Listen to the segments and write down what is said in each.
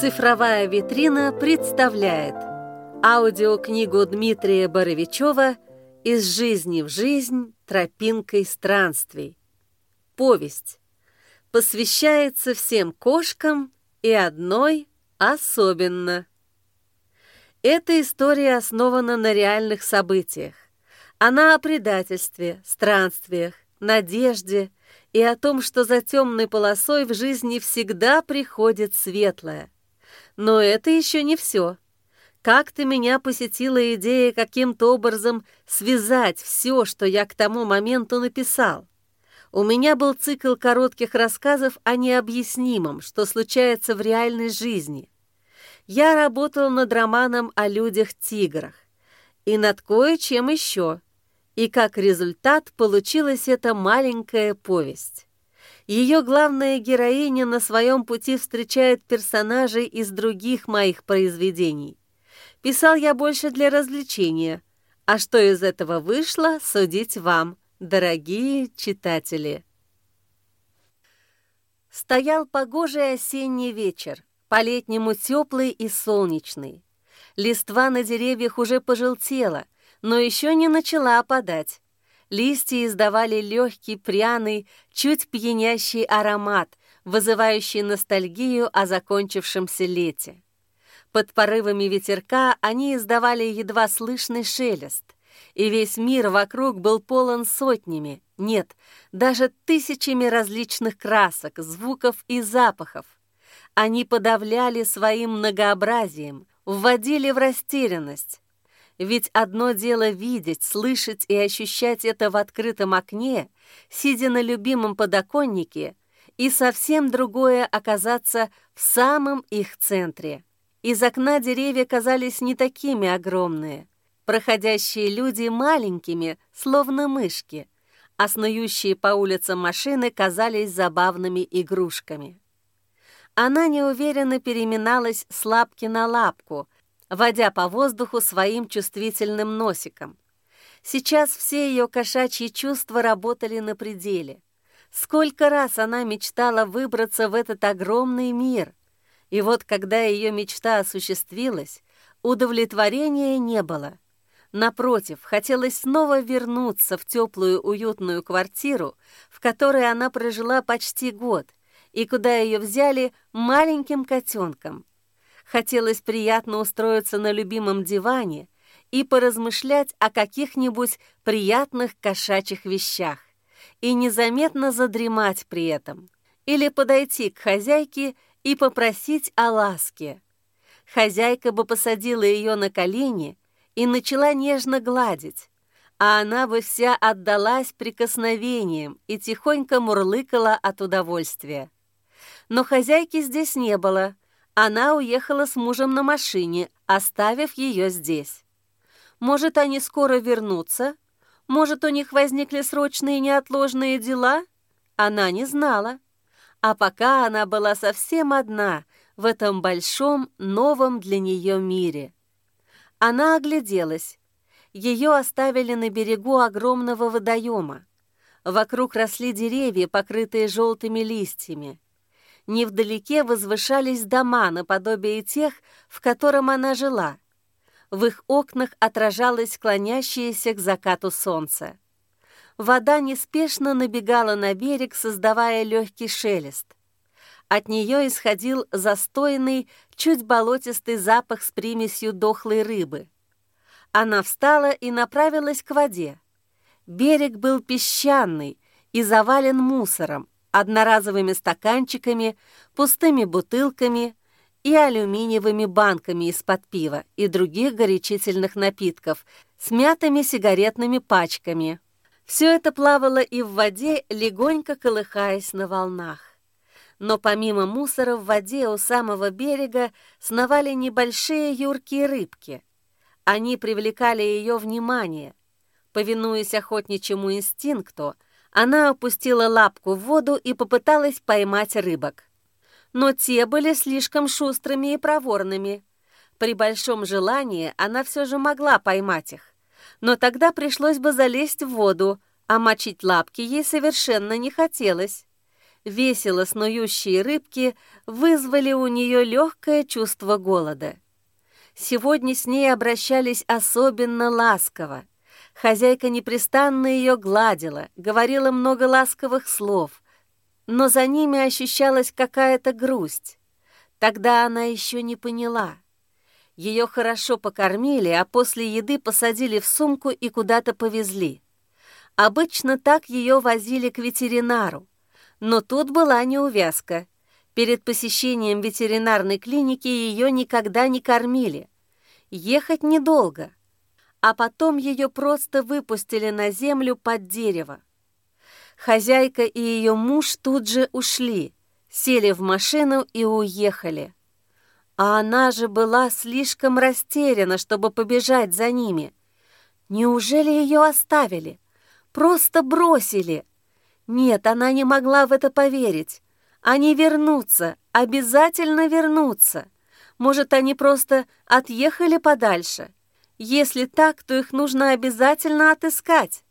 Цифровая витрина представляет аудиокнигу Дмитрия Боровичева «Из жизни в жизнь. Тропинкой странствий». Повесть. Посвящается всем кошкам и одной особенно. Эта история основана на реальных событиях. Она о предательстве, странствиях, надежде и о том, что за темной полосой в жизни всегда приходит светлое – но это еще не все. Как-то меня посетила идея каким-то образом связать все, что я к тому моменту написал. У меня был цикл коротких рассказов о необъяснимом, что случается в реальной жизни. Я работал над романом о людях-тиграх и над кое-чем еще, и как результат получилась эта маленькая повесть. Ее главная героиня на своем пути встречает персонажей из других моих произведений. Писал я больше для развлечения, а что из этого вышло, судить вам, дорогие читатели. Стоял погожий осенний вечер, по-летнему теплый и солнечный. Листва на деревьях уже пожелтела, но еще не начала опадать. Листья издавали легкий, пряный, чуть пьянящий аромат, вызывающий ностальгию о закончившемся лете. Под порывами ветерка они издавали едва слышный шелест, и весь мир вокруг был полон сотнями, нет, даже тысячами различных красок, звуков и запахов. Они подавляли своим многообразием, вводили в растерянность, ведь одно дело видеть, слышать и ощущать это в открытом окне, сидя на любимом подоконнике, и совсем другое оказаться в самом их центре. Из окна деревья казались не такими огромные, проходящие люди маленькими, словно мышки, а снующие по улицам машины казались забавными игрушками. Она неуверенно переминалась с лапки на лапку — водя по воздуху своим чувствительным носиком. Сейчас все ее кошачьи чувства работали на пределе. Сколько раз она мечтала выбраться в этот огромный мир. И вот когда ее мечта осуществилась, удовлетворения не было. Напротив, хотелось снова вернуться в теплую уютную квартиру, в которой она прожила почти год, и куда ее взяли маленьким котенком, Хотелось приятно устроиться на любимом диване и поразмышлять о каких-нибудь приятных кошачьих вещах и незаметно задремать при этом, или подойти к хозяйке и попросить о ласке. Хозяйка бы посадила ее на колени и начала нежно гладить, а она бы вся отдалась прикосновениям и тихонько мурлыкала от удовольствия. Но хозяйки здесь не было, она уехала с мужем на машине, оставив ее здесь. Может, они скоро вернутся? Может, у них возникли срочные неотложные дела? Она не знала. А пока она была совсем одна в этом большом, новом для нее мире. Она огляделась. Ее оставили на берегу огромного водоема. Вокруг росли деревья, покрытые желтыми листьями невдалеке возвышались дома наподобие тех, в котором она жила. В их окнах отражалось склонящееся к закату солнце. Вода неспешно набегала на берег, создавая легкий шелест. От нее исходил застойный, чуть болотистый запах с примесью дохлой рыбы. Она встала и направилась к воде. Берег был песчаный и завален мусором, одноразовыми стаканчиками, пустыми бутылками и алюминиевыми банками из-под пива и других горячительных напитков с мятыми сигаретными пачками. Все это плавало и в воде, легонько колыхаясь на волнах. Но помимо мусора в воде у самого берега сновали небольшие юркие рыбки. Они привлекали ее внимание. Повинуясь охотничьему инстинкту, она опустила лапку в воду и попыталась поймать рыбок. Но те были слишком шустрыми и проворными. При большом желании она все же могла поймать их. Но тогда пришлось бы залезть в воду, а мочить лапки ей совершенно не хотелось. весело снующие рыбки вызвали у нее легкое чувство голода. Сегодня с ней обращались особенно ласково. Хозяйка непрестанно ее гладила, говорила много ласковых слов, но за ними ощущалась какая-то грусть. Тогда она еще не поняла. Ее хорошо покормили, а после еды посадили в сумку и куда-то повезли. Обычно так ее возили к ветеринару, но тут была неувязка. Перед посещением ветеринарной клиники ее никогда не кормили. Ехать недолго, а потом ее просто выпустили на землю под дерево. Хозяйка и ее муж тут же ушли, сели в машину и уехали. А она же была слишком растеряна, чтобы побежать за ними. Неужели ее оставили? Просто бросили? Нет, она не могла в это поверить. Они вернутся, обязательно вернутся. Может, они просто отъехали подальше? Если так, то их нужно обязательно отыскать.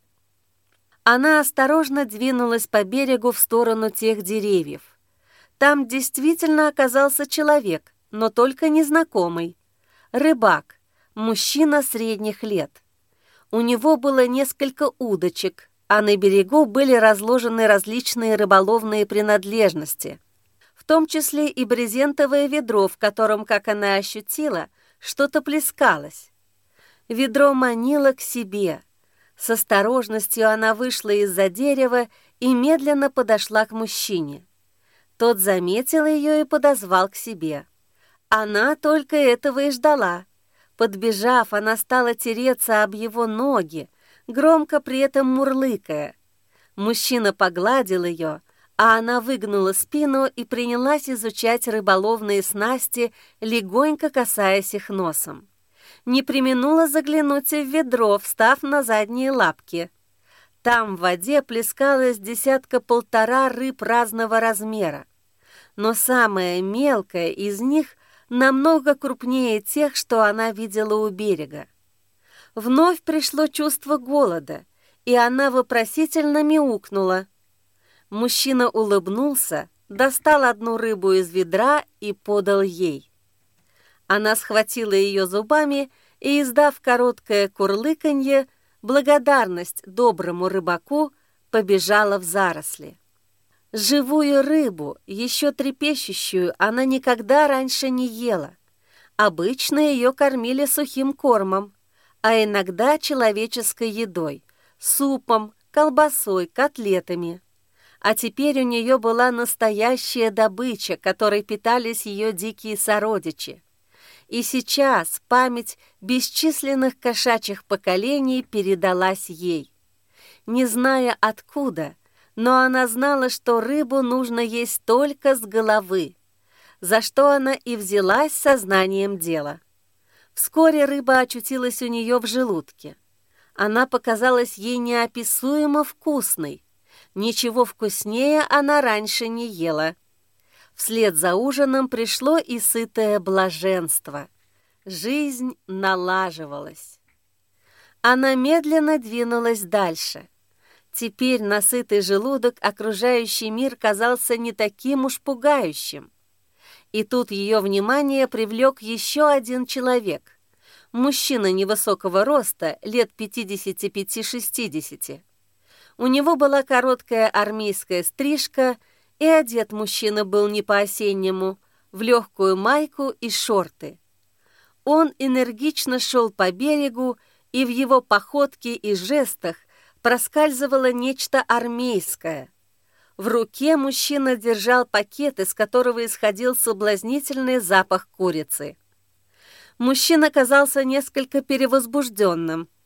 Она осторожно двинулась по берегу в сторону тех деревьев. Там действительно оказался человек, но только незнакомый. Рыбак, мужчина средних лет. У него было несколько удочек, а на берегу были разложены различные рыболовные принадлежности – том числе и брезентовое ведро, в котором, как она ощутила, что-то плескалось. Ведро манило к себе. С осторожностью она вышла из-за дерева и медленно подошла к мужчине. Тот заметил ее и подозвал к себе. Она только этого и ждала. Подбежав, она стала тереться об его ноги, громко при этом мурлыкая. Мужчина погладил ее, а она выгнула спину и принялась изучать рыболовные снасти, легонько касаясь их носом. Не применула заглянуть в ведро, встав на задние лапки. Там в воде плескалось десятка-полтора рыб разного размера. Но самая мелкая из них намного крупнее тех, что она видела у берега. Вновь пришло чувство голода, и она вопросительно мяукнула – Мужчина улыбнулся, достал одну рыбу из ведра и подал ей. Она схватила ее зубами и, издав короткое курлыканье, благодарность доброму рыбаку, побежала в заросли. Живую рыбу, еще трепещущую, она никогда раньше не ела. Обычно ее кормили сухим кормом, а иногда человеческой едой, супом, колбасой, котлетами а теперь у нее была настоящая добыча, которой питались ее дикие сородичи. И сейчас память бесчисленных кошачьих поколений передалась ей. Не зная откуда, но она знала, что рыбу нужно есть только с головы, за что она и взялась сознанием дела. Вскоре рыба очутилась у нее в желудке. Она показалась ей неописуемо вкусной, Ничего вкуснее она раньше не ела. Вслед за ужином пришло и сытое блаженство. Жизнь налаживалась. Она медленно двинулась дальше. Теперь насытый желудок окружающий мир казался не таким уж пугающим. И тут ее внимание привлек еще один человек. Мужчина невысокого роста, лет 55-60. У него была короткая армейская стрижка, и одет мужчина был не по-осеннему, в легкую майку и шорты. Он энергично шел по берегу, и в его походке и жестах проскальзывало нечто армейское. В руке мужчина держал пакет, из которого исходил соблазнительный запах курицы. Мужчина казался несколько перевозбужденным –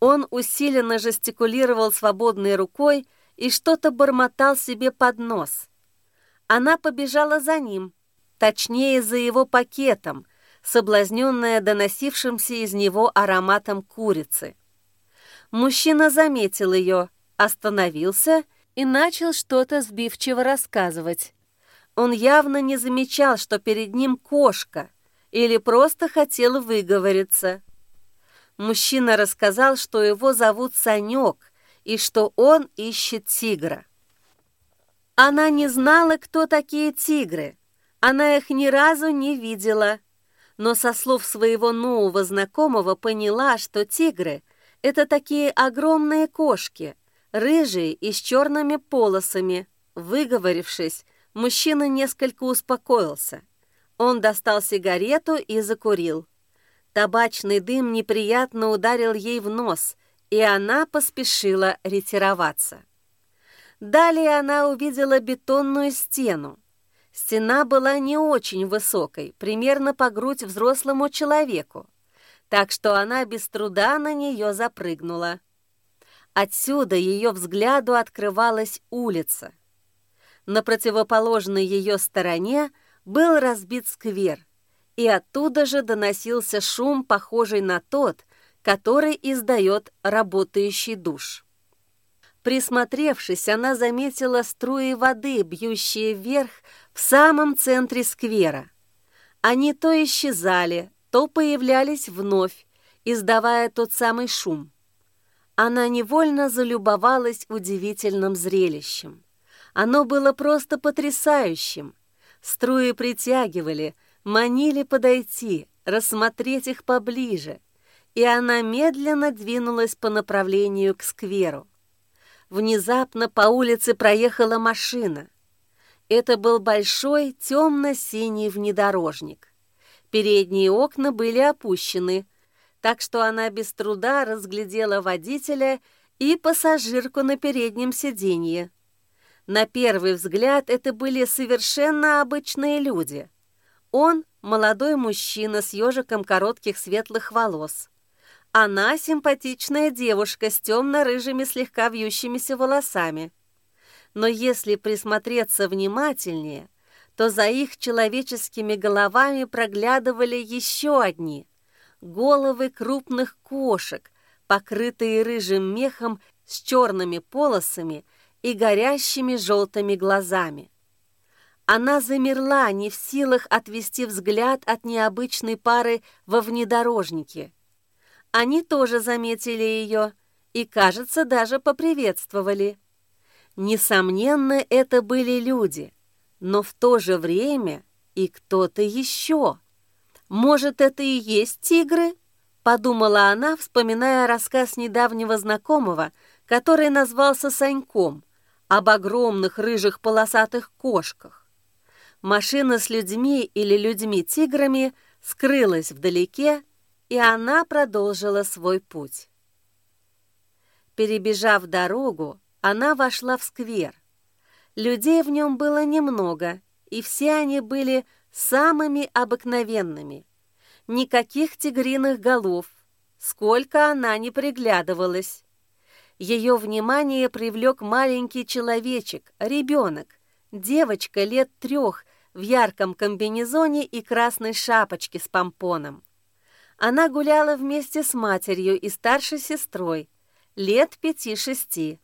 он усиленно жестикулировал свободной рукой и что-то бормотал себе под нос. Она побежала за ним, точнее, за его пакетом, соблазненная доносившимся из него ароматом курицы. Мужчина заметил ее, остановился и начал что-то сбивчиво рассказывать. Он явно не замечал, что перед ним кошка, или просто хотел выговориться. Мужчина рассказал, что его зовут Санек и что он ищет тигра. Она не знала, кто такие тигры. Она их ни разу не видела. Но со слов своего нового знакомого поняла, что тигры — это такие огромные кошки, рыжие и с черными полосами. Выговорившись, мужчина несколько успокоился. Он достал сигарету и закурил. Табачный дым неприятно ударил ей в нос, и она поспешила ретироваться. Далее она увидела бетонную стену. Стена была не очень высокой, примерно по грудь взрослому человеку, так что она без труда на нее запрыгнула. Отсюда ее взгляду открывалась улица. На противоположной ее стороне был разбит сквер, и оттуда же доносился шум, похожий на тот, который издает работающий душ. Присмотревшись, она заметила струи воды, бьющие вверх в самом центре сквера. Они то исчезали, то появлялись вновь, издавая тот самый шум. Она невольно залюбовалась удивительным зрелищем. Оно было просто потрясающим. Струи притягивали, манили подойти, рассмотреть их поближе, и она медленно двинулась по направлению к скверу. Внезапно по улице проехала машина. Это был большой темно-синий внедорожник. Передние окна были опущены, так что она без труда разглядела водителя и пассажирку на переднем сиденье. На первый взгляд это были совершенно обычные люди. Он – молодой мужчина с ежиком коротких светлых волос. Она симпатичная девушка с темно-рыжими слегка вьющимися волосами. Но если присмотреться внимательнее, то за их человеческими головами проглядывали еще одни – головы крупных кошек, покрытые рыжим мехом с черными полосами и горящими желтыми глазами. Она замерла, не в силах отвести взгляд от необычной пары во внедорожнике – они тоже заметили ее и, кажется, даже поприветствовали. Несомненно, это были люди, но в то же время и кто-то еще. Может, это и есть тигры? Подумала она, вспоминая рассказ недавнего знакомого, который назвался Саньком, об огромных рыжих полосатых кошках. Машина с людьми или людьми-тиграми скрылась вдалеке, и она продолжила свой путь. Перебежав дорогу, она вошла в сквер. Людей в нем было немного, и все они были самыми обыкновенными. Никаких тигриных голов, сколько она не приглядывалась. Ее внимание привлек маленький человечек, ребенок, девочка лет трех в ярком комбинезоне и красной шапочке с помпоном. Она гуляла вместе с матерью и старшей сестрой, лет пяти-шести.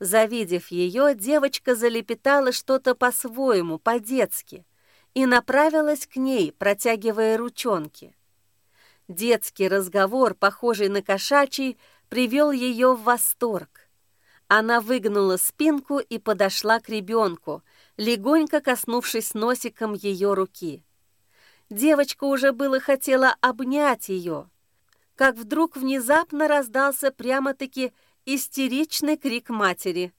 Завидев ее, девочка залепетала что-то по-своему, по-детски, и направилась к ней, протягивая ручонки. Детский разговор, похожий на кошачий, привел ее в восторг. Она выгнула спинку и подошла к ребенку, легонько коснувшись носиком ее руки. Девочка уже было хотела обнять ее, как вдруг внезапно раздался прямо-таки истеричный крик матери.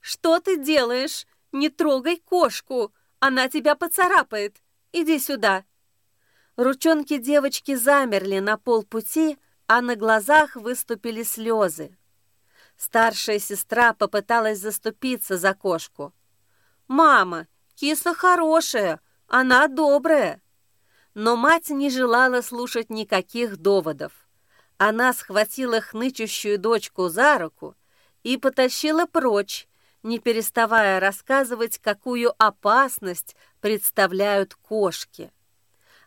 «Что ты делаешь? Не трогай кошку! Она тебя поцарапает! Иди сюда!» Ручонки девочки замерли на полпути, а на глазах выступили слезы. Старшая сестра попыталась заступиться за кошку. «Мама, киса хорошая, она добрая!» Но мать не желала слушать никаких доводов. Она схватила хнычущую дочку за руку и потащила прочь, не переставая рассказывать, какую опасность представляют кошки.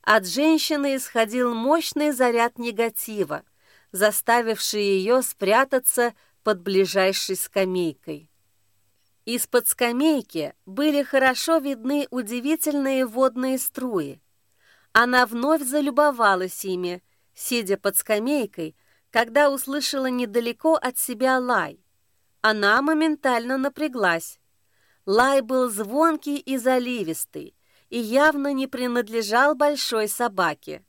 От женщины исходил мощный заряд негатива, заставивший ее спрятаться под ближайшей скамейкой. Из-под скамейки были хорошо видны удивительные водные струи, она вновь залюбовалась ими, сидя под скамейкой, когда услышала недалеко от себя лай. Она моментально напряглась. Лай был звонкий и заливистый и явно не принадлежал большой собаке.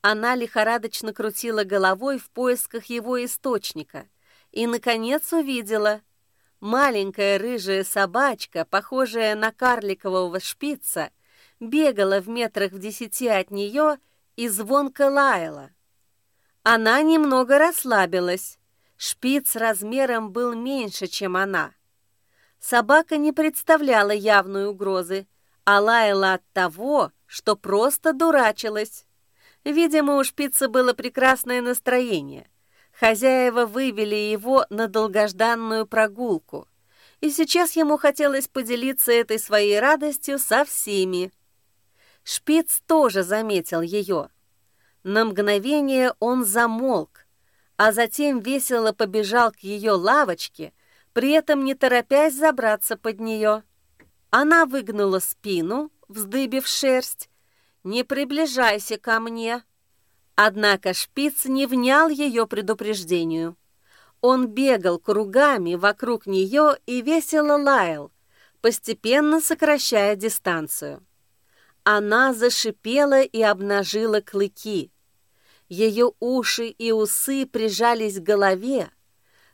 Она лихорадочно крутила головой в поисках его источника и, наконец, увидела. Маленькая рыжая собачка, похожая на карликового шпица, бегала в метрах в десяти от нее и звонко лаяла. Она немного расслабилась. Шпиц размером был меньше, чем она. Собака не представляла явной угрозы, а лаяла от того, что просто дурачилась. Видимо, у шпица было прекрасное настроение. Хозяева вывели его на долгожданную прогулку, и сейчас ему хотелось поделиться этой своей радостью со всеми. Шпиц тоже заметил ее. На мгновение он замолк, а затем весело побежал к ее лавочке, при этом не торопясь забраться под нее. Она выгнула спину, вздыбив шерсть. «Не приближайся ко мне!» Однако шпиц не внял ее предупреждению. Он бегал кругами вокруг нее и весело лаял, постепенно сокращая дистанцию. Она зашипела и обнажила клыки. Ее уши и усы прижались к голове,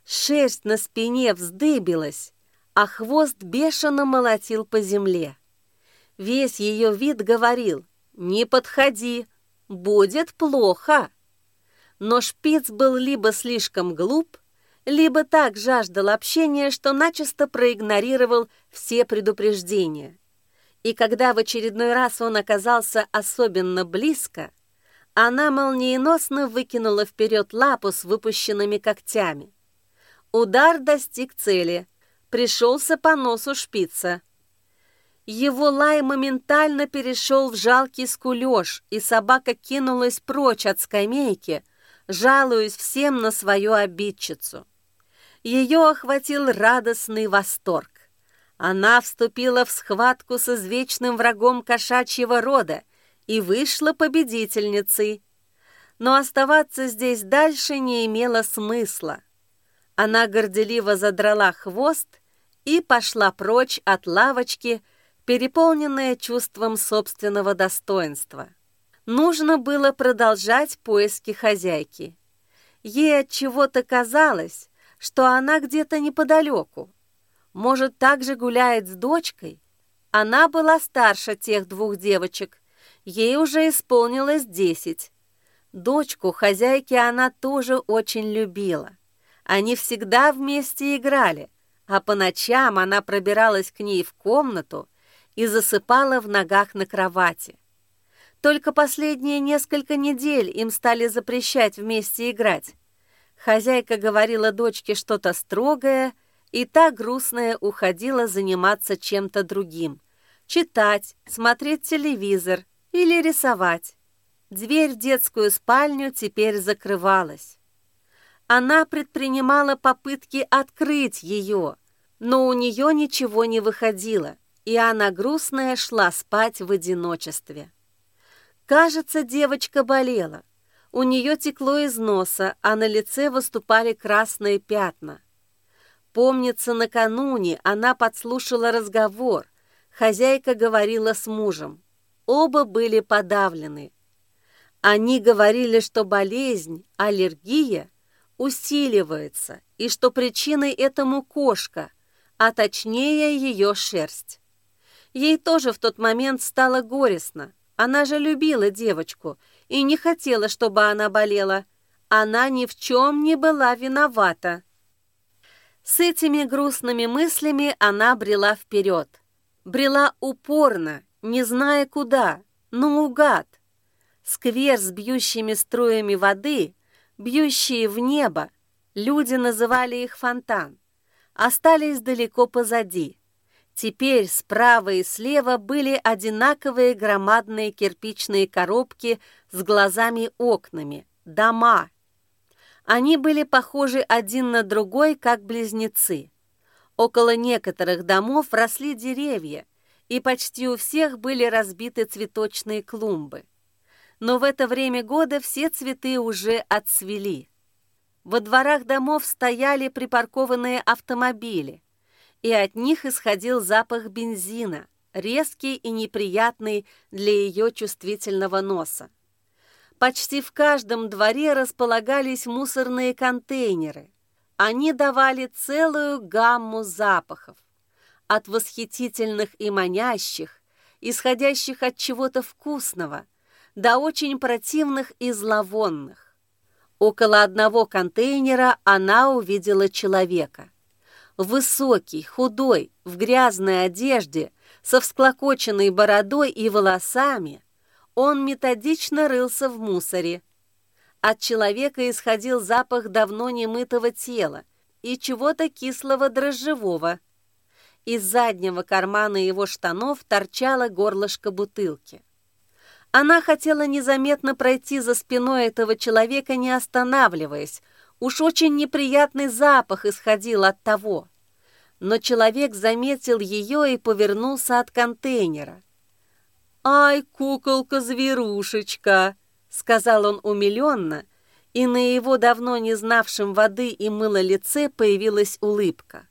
шерсть на спине вздыбилась, а хвост бешено молотил по земле. Весь ее вид говорил «Не подходи, будет плохо». Но шпиц был либо слишком глуп, либо так жаждал общения, что начисто проигнорировал все предупреждения. И когда в очередной раз он оказался особенно близко, она молниеносно выкинула вперед лапу с выпущенными когтями. Удар достиг цели, пришелся по носу шпица. Его лай моментально перешел в жалкий скулеж, и собака кинулась прочь от скамейки, жалуясь всем на свою обидчицу. Ее охватил радостный восторг. Она вступила в схватку с извечным врагом кошачьего рода и вышла победительницей. Но оставаться здесь дальше не имело смысла. Она горделиво задрала хвост и пошла прочь от лавочки, переполненная чувством собственного достоинства. Нужно было продолжать поиски хозяйки. Ей от чего-то казалось, что она где-то неподалеку. Может, также гуляет с дочкой? Она была старше тех двух девочек. Ей уже исполнилось десять. Дочку хозяйки она тоже очень любила. Они всегда вместе играли, а по ночам она пробиралась к ней в комнату и засыпала в ногах на кровати. Только последние несколько недель им стали запрещать вместе играть. Хозяйка говорила дочке что-то строгое – и та грустная уходила заниматься чем-то другим. Читать, смотреть телевизор или рисовать. Дверь в детскую спальню теперь закрывалась. Она предпринимала попытки открыть ее, но у нее ничего не выходило, и она грустная шла спать в одиночестве. Кажется, девочка болела. У нее текло из носа, а на лице выступали красные пятна. Помнится, накануне она подслушала разговор. Хозяйка говорила с мужем. Оба были подавлены. Они говорили, что болезнь, аллергия усиливается, и что причиной этому кошка, а точнее ее шерсть. Ей тоже в тот момент стало горестно. Она же любила девочку и не хотела, чтобы она болела. Она ни в чем не была виновата. С этими грустными мыслями она брела вперед. Брела упорно, не зная куда, но угад. Сквер с бьющими струями воды, бьющие в небо, люди называли их фонтан, остались далеко позади. Теперь справа и слева были одинаковые громадные кирпичные коробки с глазами-окнами, дома, они были похожи один на другой, как близнецы. Около некоторых домов росли деревья, и почти у всех были разбиты цветочные клумбы. Но в это время года все цветы уже отцвели. Во дворах домов стояли припаркованные автомобили, и от них исходил запах бензина, резкий и неприятный для ее чувствительного носа. Почти в каждом дворе располагались мусорные контейнеры. Они давали целую гамму запахов. От восхитительных и манящих, исходящих от чего-то вкусного, до очень противных и зловонных. Около одного контейнера она увидела человека. Высокий, худой, в грязной одежде, со всклокоченной бородой и волосами, он методично рылся в мусоре. От человека исходил запах давно немытого тела и чего-то кислого дрожжевого. Из заднего кармана его штанов торчало горлышко бутылки. Она хотела незаметно пройти за спиной этого человека, не останавливаясь. Уж очень неприятный запах исходил от того. Но человек заметил ее и повернулся от контейнера. «Ай, куколка-зверушечка!» — сказал он умиленно, и на его давно не знавшем воды и мыла лице появилась улыбка.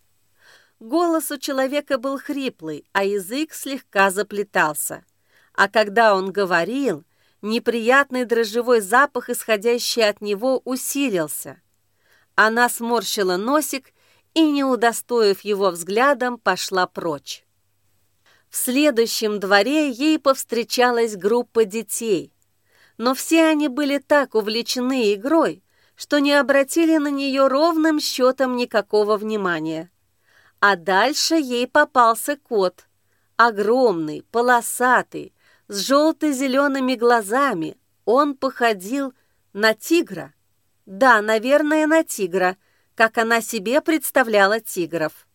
Голос у человека был хриплый, а язык слегка заплетался. А когда он говорил, неприятный дрожжевой запах, исходящий от него, усилился. Она сморщила носик и, не удостоив его взглядом, пошла прочь. В следующем дворе ей повстречалась группа детей, но все они были так увлечены игрой, что не обратили на нее ровным счетом никакого внимания. А дальше ей попался кот, огромный, полосатый, с желто-зелеными глазами. Он походил на тигра. Да, наверное, на тигра, как она себе представляла тигров.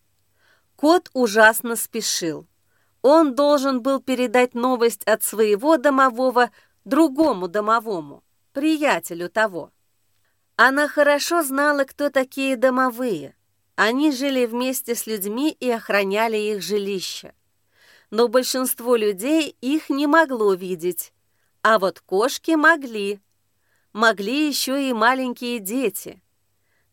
Кот ужасно спешил. Он должен был передать новость от своего домового другому домовому, приятелю того. Она хорошо знала, кто такие домовые. Они жили вместе с людьми и охраняли их жилища. Но большинство людей их не могло видеть, а вот кошки могли. Могли еще и маленькие дети.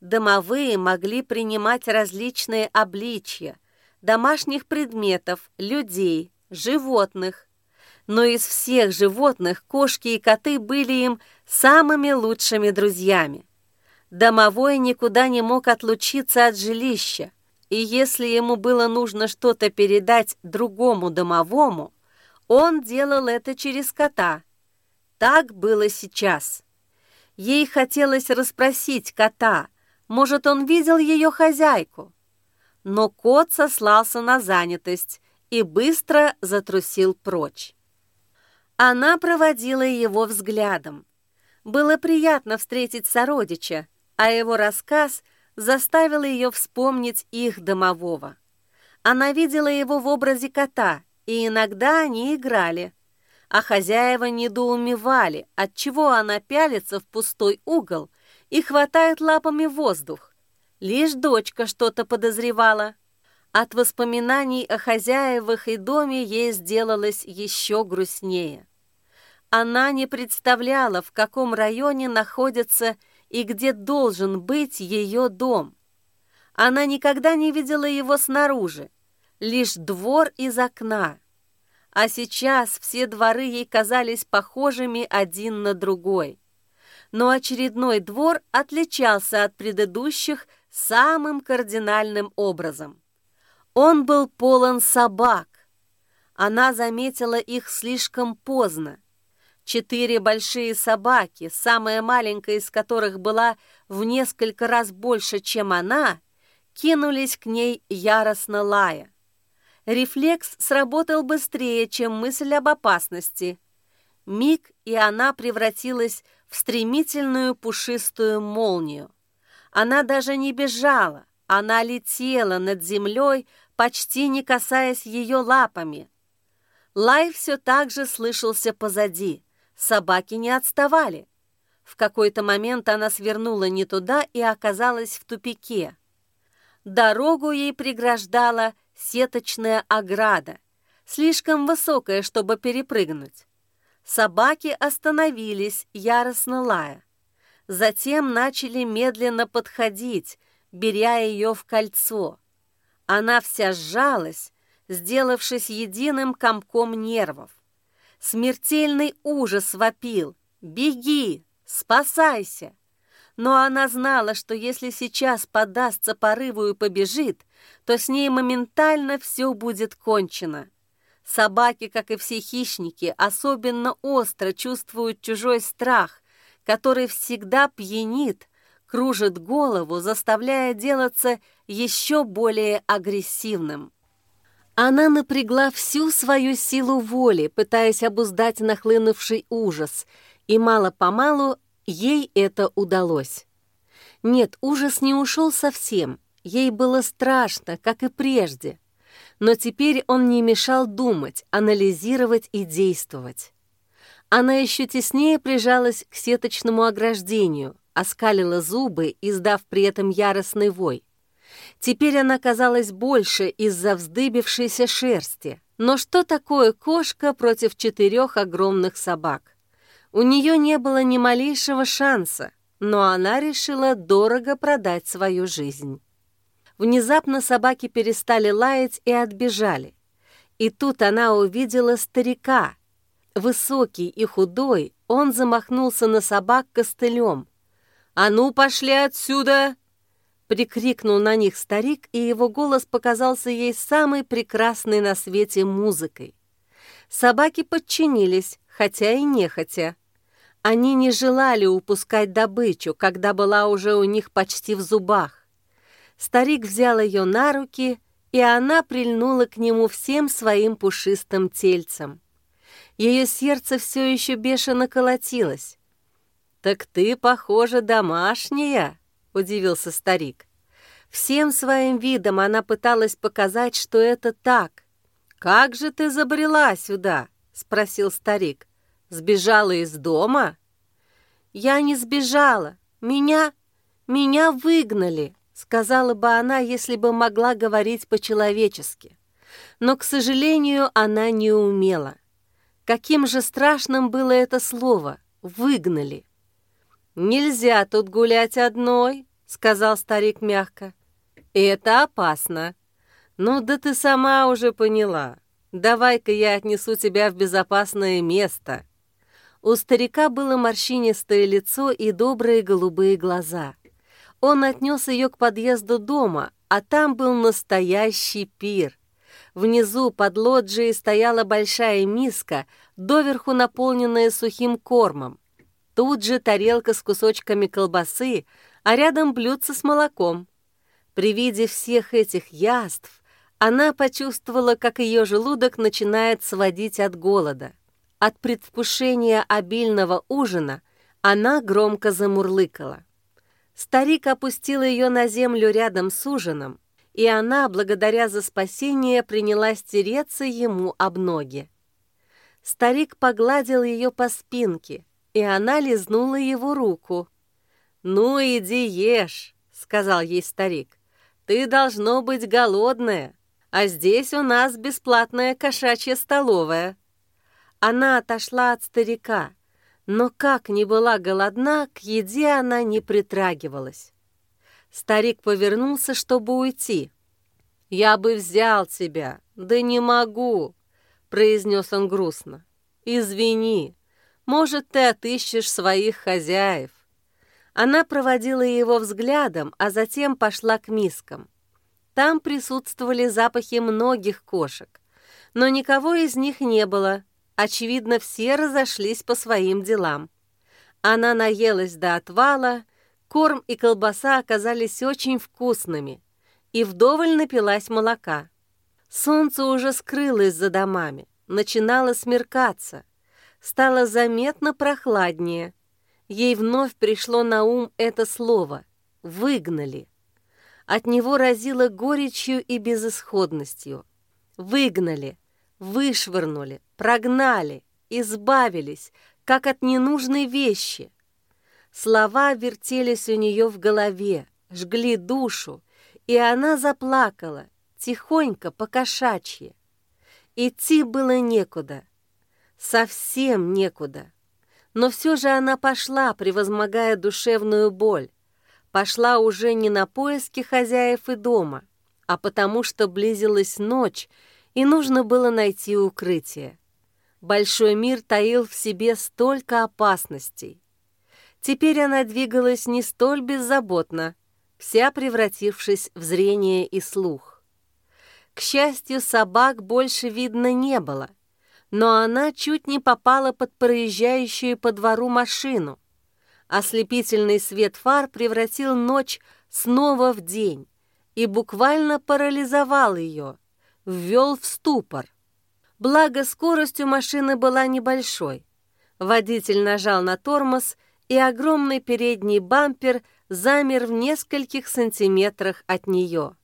Домовые могли принимать различные обличья – домашних предметов, людей, животных. Но из всех животных кошки и коты были им самыми лучшими друзьями. Домовой никуда не мог отлучиться от жилища, и если ему было нужно что-то передать другому домовому, он делал это через кота. Так было сейчас. Ей хотелось расспросить кота, может, он видел ее хозяйку но кот сослался на занятость и быстро затрусил прочь. Она проводила его взглядом. Было приятно встретить сородича, а его рассказ заставил ее вспомнить их домового. Она видела его в образе кота, и иногда они играли, а хозяева недоумевали, отчего она пялится в пустой угол и хватает лапами воздух. Лишь дочка что-то подозревала. От воспоминаний о хозяевах и доме ей сделалось еще грустнее. Она не представляла, в каком районе находится и где должен быть ее дом. Она никогда не видела его снаружи, лишь двор из окна. А сейчас все дворы ей казались похожими один на другой. Но очередной двор отличался от предыдущих самым кардинальным образом. Он был полон собак. Она заметила их слишком поздно. Четыре большие собаки, самая маленькая из которых была в несколько раз больше, чем она, кинулись к ней яростно лая. Рефлекс сработал быстрее, чем мысль об опасности. Миг, и она превратилась в стремительную пушистую молнию. Она даже не бежала, она летела над землей, почти не касаясь ее лапами. Лай все так же слышался позади, собаки не отставали. В какой-то момент она свернула не туда и оказалась в тупике. Дорогу ей преграждала сеточная ограда, слишком высокая, чтобы перепрыгнуть. Собаки остановились, яростно лая. Затем начали медленно подходить, беря ее в кольцо. Она вся сжалась, сделавшись единым комком нервов. Смертельный ужас вопил «Беги! Спасайся!» Но она знала, что если сейчас подастся порыву и побежит, то с ней моментально все будет кончено. Собаки, как и все хищники, особенно остро чувствуют чужой страх, который всегда пьянит, кружит голову, заставляя делаться еще более агрессивным. Она напрягла всю свою силу воли, пытаясь обуздать нахлынувший ужас, и мало-помалу ей это удалось. Нет, ужас не ушел совсем, ей было страшно, как и прежде. Но теперь он не мешал думать, анализировать и действовать. Она еще теснее прижалась к сеточному ограждению, оскалила зубы, издав при этом яростный вой. Теперь она казалась больше из-за вздыбившейся шерсти. Но что такое кошка против четырех огромных собак? У нее не было ни малейшего шанса, но она решила дорого продать свою жизнь. Внезапно собаки перестали лаять и отбежали. И тут она увидела старика. Высокий и худой, он замахнулся на собак костылем. «А ну, пошли отсюда!» Прикрикнул на них старик, и его голос показался ей самой прекрасной на свете музыкой. Собаки подчинились, хотя и нехотя. Они не желали упускать добычу, когда была уже у них почти в зубах. Старик взял ее на руки, и она прильнула к нему всем своим пушистым тельцем. Ее сердце все еще бешено колотилось. «Так ты, похоже, домашняя», удивился старик. Всем своим видом она пыталась показать, что это так. «Как же ты забрела сюда?» — спросил старик. «Сбежала из дома?» «Я не сбежала. Меня... меня выгнали», — сказала бы она, если бы могла говорить по-человечески. Но, к сожалению, она не умела. Каким же страшным было это слово «выгнали». «Нельзя тут гулять одной», — сказал старик мягко. «Это опасно. Ну да ты сама уже поняла. Давай-ка я отнесу тебя в безопасное место». У старика было морщинистое лицо и добрые голубые глаза. Он отнес ее к подъезду дома, а там был настоящий пир. Внизу под лоджией стояла большая миска, доверху наполненная сухим кормом. Тут же тарелка с кусочками колбасы, а рядом блюдце с молоком. При виде всех этих яств она почувствовала, как ее желудок начинает сводить от голода. От предвкушения обильного ужина она громко замурлыкала. Старик опустил ее на землю рядом с ужином, и она, благодаря за спасение, принялась тереться ему об ноги. Старик погладил ее по спинке, и она лизнула его руку. «Ну, иди ешь», — сказал ей старик. «Ты должно быть голодная, а здесь у нас бесплатная кошачья столовая». Она отошла от старика, но как ни была голодна, к еде она не притрагивалась. Старик повернулся, чтобы уйти. «Я бы взял тебя, да не могу», — произнес он грустно. «Извини, может, ты отыщешь своих хозяев». Она проводила его взглядом, а затем пошла к мискам. Там присутствовали запахи многих кошек, но никого из них не было. Очевидно, все разошлись по своим делам. Она наелась до отвала, корм и колбаса оказались очень вкусными, и вдоволь напилась молока. Солнце уже скрылось за домами, начинало смеркаться — стало заметно прохладнее. Ей вновь пришло на ум это слово «выгнали». От него разило горечью и безысходностью. Выгнали, вышвырнули, прогнали, избавились, как от ненужной вещи. Слова вертелись у нее в голове, жгли душу, и она заплакала, тихонько, по-кошачьи. Идти было некуда — совсем некуда. Но все же она пошла, превозмогая душевную боль. Пошла уже не на поиски хозяев и дома, а потому что близилась ночь, и нужно было найти укрытие. Большой мир таил в себе столько опасностей. Теперь она двигалась не столь беззаботно, вся превратившись в зрение и слух. К счастью, собак больше видно не было, но она чуть не попала под проезжающую по двору машину. Ослепительный свет фар превратил ночь снова в день и буквально парализовал ее, ввел в ступор. Благо, скорость у машины была небольшой. Водитель нажал на тормоз, и огромный передний бампер замер в нескольких сантиметрах от нее.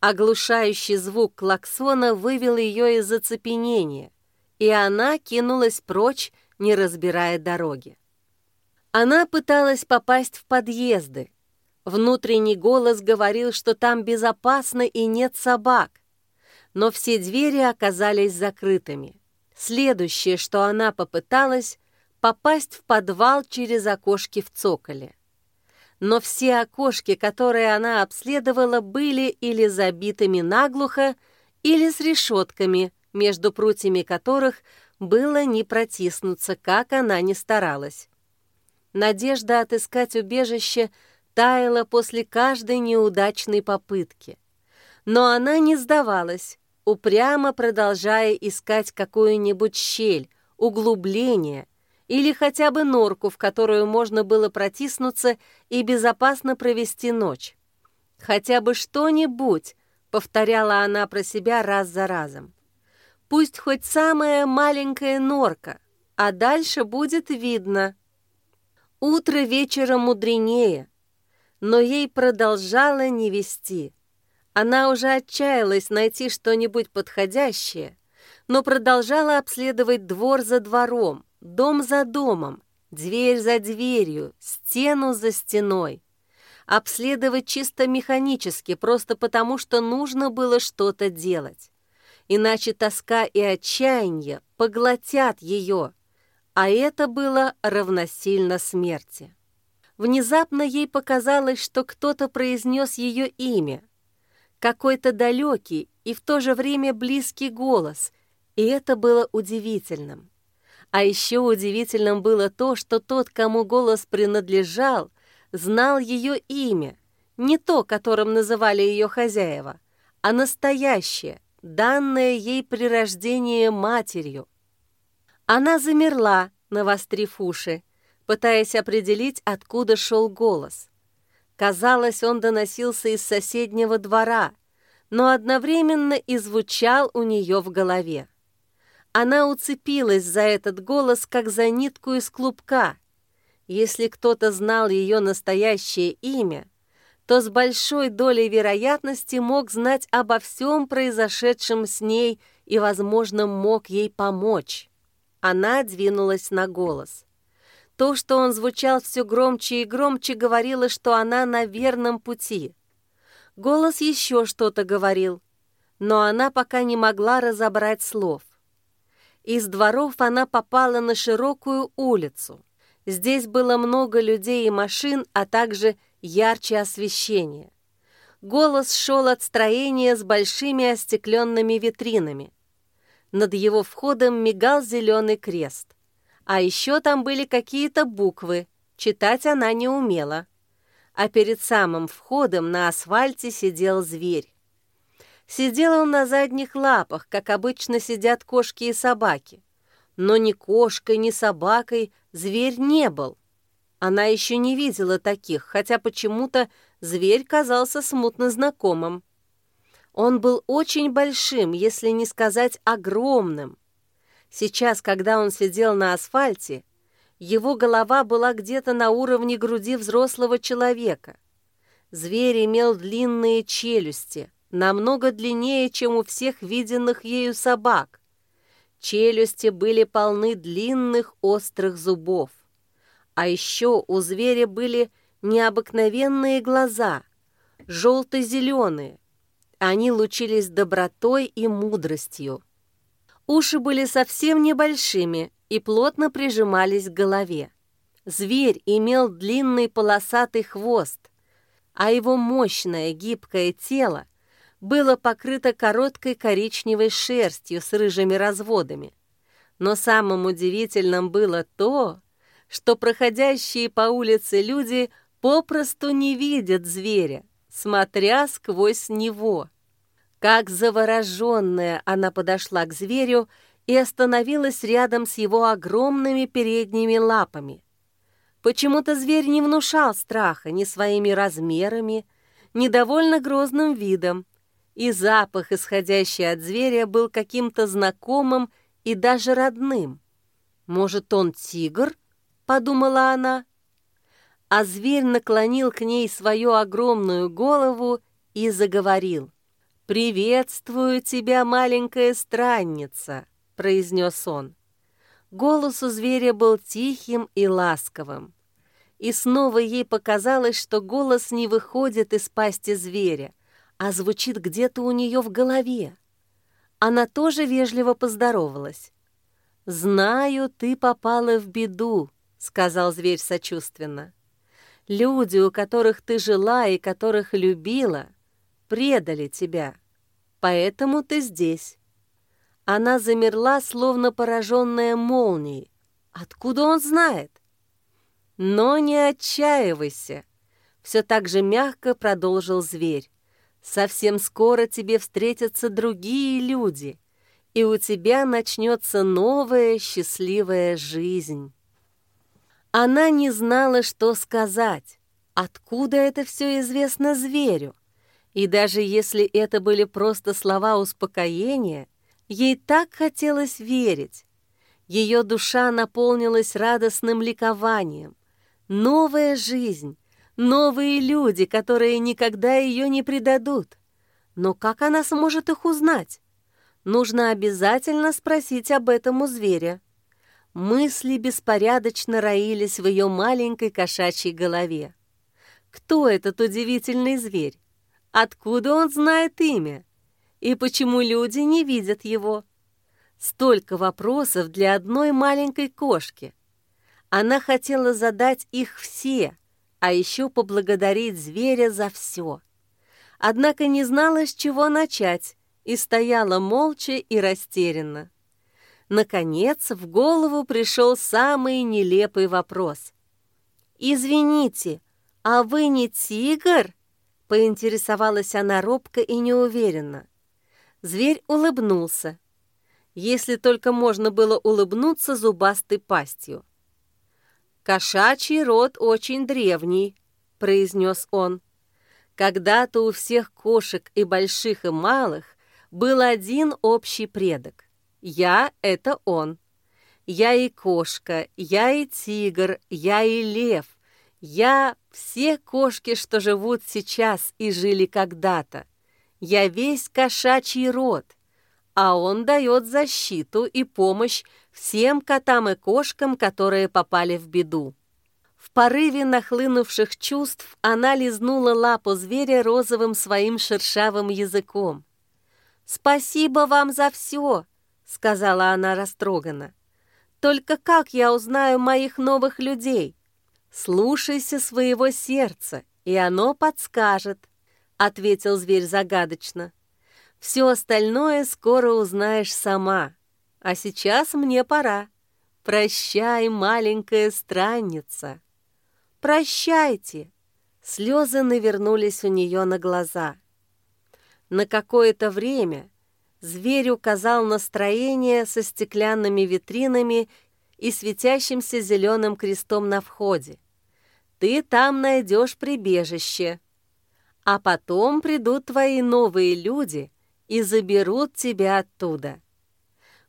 Оглушающий звук клаксона вывел ее из оцепенения, и она кинулась прочь, не разбирая дороги. Она пыталась попасть в подъезды. Внутренний голос говорил, что там безопасно и нет собак. Но все двери оказались закрытыми. Следующее, что она попыталась, попасть в подвал через окошки в цоколе. Но все окошки, которые она обследовала, были или забитыми наглухо, или с решетками, между прутьями которых было не протиснуться, как она ни старалась. Надежда отыскать убежище таяла после каждой неудачной попытки. Но она не сдавалась, упрямо продолжая искать какую-нибудь щель, углубление, или хотя бы норку, в которую можно было протиснуться и безопасно провести ночь. Хотя бы что-нибудь, повторяла она про себя раз за разом. Пусть хоть самая маленькая норка, а дальше будет видно. Утро вечера мудренее, но ей продолжало не вести. Она уже отчаялась найти что-нибудь подходящее, но продолжала обследовать двор за двором, Дом за домом, дверь за дверью, стену за стеной. Обследовать чисто механически, просто потому что нужно было что-то делать. Иначе тоска и отчаяние поглотят ее, а это было равносильно смерти. Внезапно ей показалось, что кто-то произнес ее имя. Какой-то далекий и в то же время близкий голос, и это было удивительным. А еще удивительным было то, что тот, кому голос принадлежал, знал ее имя, не то, которым называли ее хозяева, а настоящее, данное ей при рождении матерью. Она замерла, навострив уши, пытаясь определить, откуда шел голос. Казалось, он доносился из соседнего двора, но одновременно и звучал у нее в голове. Она уцепилась за этот голос, как за нитку из клубка. Если кто-то знал ее настоящее имя, то с большой долей вероятности мог знать обо всем произошедшем с ней и, возможно, мог ей помочь. Она двинулась на голос. То, что он звучал все громче и громче, говорило, что она на верном пути. Голос еще что-то говорил, но она пока не могла разобрать слов. Из дворов она попала на широкую улицу. Здесь было много людей и машин, а также ярче освещение. Голос шел от строения с большими остекленными витринами. Над его входом мигал зеленый крест. А еще там были какие-то буквы, читать она не умела. А перед самым входом на асфальте сидел зверь. Сидел он на задних лапах, как обычно сидят кошки и собаки. Но ни кошкой, ни собакой зверь не был. Она еще не видела таких, хотя почему-то зверь казался смутно знакомым. Он был очень большим, если не сказать огромным. Сейчас, когда он сидел на асфальте, его голова была где-то на уровне груди взрослого человека. Зверь имел длинные челюсти, намного длиннее, чем у всех виденных ею собак. Челюсти были полны длинных острых зубов. А еще у зверя были необыкновенные глаза, желто-зеленые. Они лучились добротой и мудростью. Уши были совсем небольшими и плотно прижимались к голове. Зверь имел длинный полосатый хвост, а его мощное гибкое тело было покрыто короткой коричневой шерстью с рыжими разводами. Но самым удивительным было то, что проходящие по улице люди попросту не видят зверя, смотря сквозь него. Как завороженная она подошла к зверю и остановилась рядом с его огромными передними лапами. Почему-то зверь не внушал страха ни своими размерами, ни довольно грозным видом, и запах, исходящий от зверя, был каким-то знакомым и даже родным. «Может, он тигр?» — подумала она. А зверь наклонил к ней свою огромную голову и заговорил. «Приветствую тебя, маленькая странница», — произнес он. Голос у зверя был тихим и ласковым. И снова ей показалось, что голос не выходит из пасти зверя, а звучит где-то у нее в голове. Она тоже вежливо поздоровалась. «Знаю, ты попала в беду», — сказал зверь сочувственно. «Люди, у которых ты жила и которых любила, предали тебя поэтому ты здесь». Она замерла, словно пораженная молнией. Откуда он знает? Но не отчаивайся. Все так же мягко продолжил зверь. Совсем скоро тебе встретятся другие люди, и у тебя начнется новая счастливая жизнь. Она не знала, что сказать. Откуда это все известно зверю? И даже если это были просто слова успокоения, ей так хотелось верить. Ее душа наполнилась радостным ликованием. Новая жизнь, новые люди, которые никогда ее не предадут. Но как она сможет их узнать? Нужно обязательно спросить об этом у зверя. Мысли беспорядочно роились в ее маленькой кошачьей голове. Кто этот удивительный зверь? Откуда он знает имя? И почему люди не видят его? Столько вопросов для одной маленькой кошки. Она хотела задать их все, а еще поблагодарить зверя за все. Однако не знала, с чего начать, и стояла молча и растерянно. Наконец, в голову пришел самый нелепый вопрос. «Извините, а вы не тигр?» Поинтересовалась она робко и неуверенно. Зверь улыбнулся. Если только можно было улыбнуться зубастой пастью. «Кошачий род очень древний», — произнес он. «Когда-то у всех кошек и больших, и малых был один общий предок. Я — это он. Я и кошка, я и тигр, я и лев, я все кошки, что живут сейчас и жили когда-то. Я весь кошачий род, а он дает защиту и помощь всем котам и кошкам, которые попали в беду. В порыве нахлынувших чувств она лизнула лапу зверя розовым своим шершавым языком. «Спасибо вам за все», — сказала она растроганно. «Только как я узнаю моих новых людей?» «Слушайся своего сердца, и оно подскажет», — ответил зверь загадочно. «Все остальное скоро узнаешь сама. А сейчас мне пора. Прощай, маленькая странница». «Прощайте!» Слезы навернулись у нее на глаза. На какое-то время зверь указал настроение со стеклянными витринами и светящимся зеленым крестом на входе. Ты там найдешь прибежище. А потом придут твои новые люди и заберут тебя оттуда.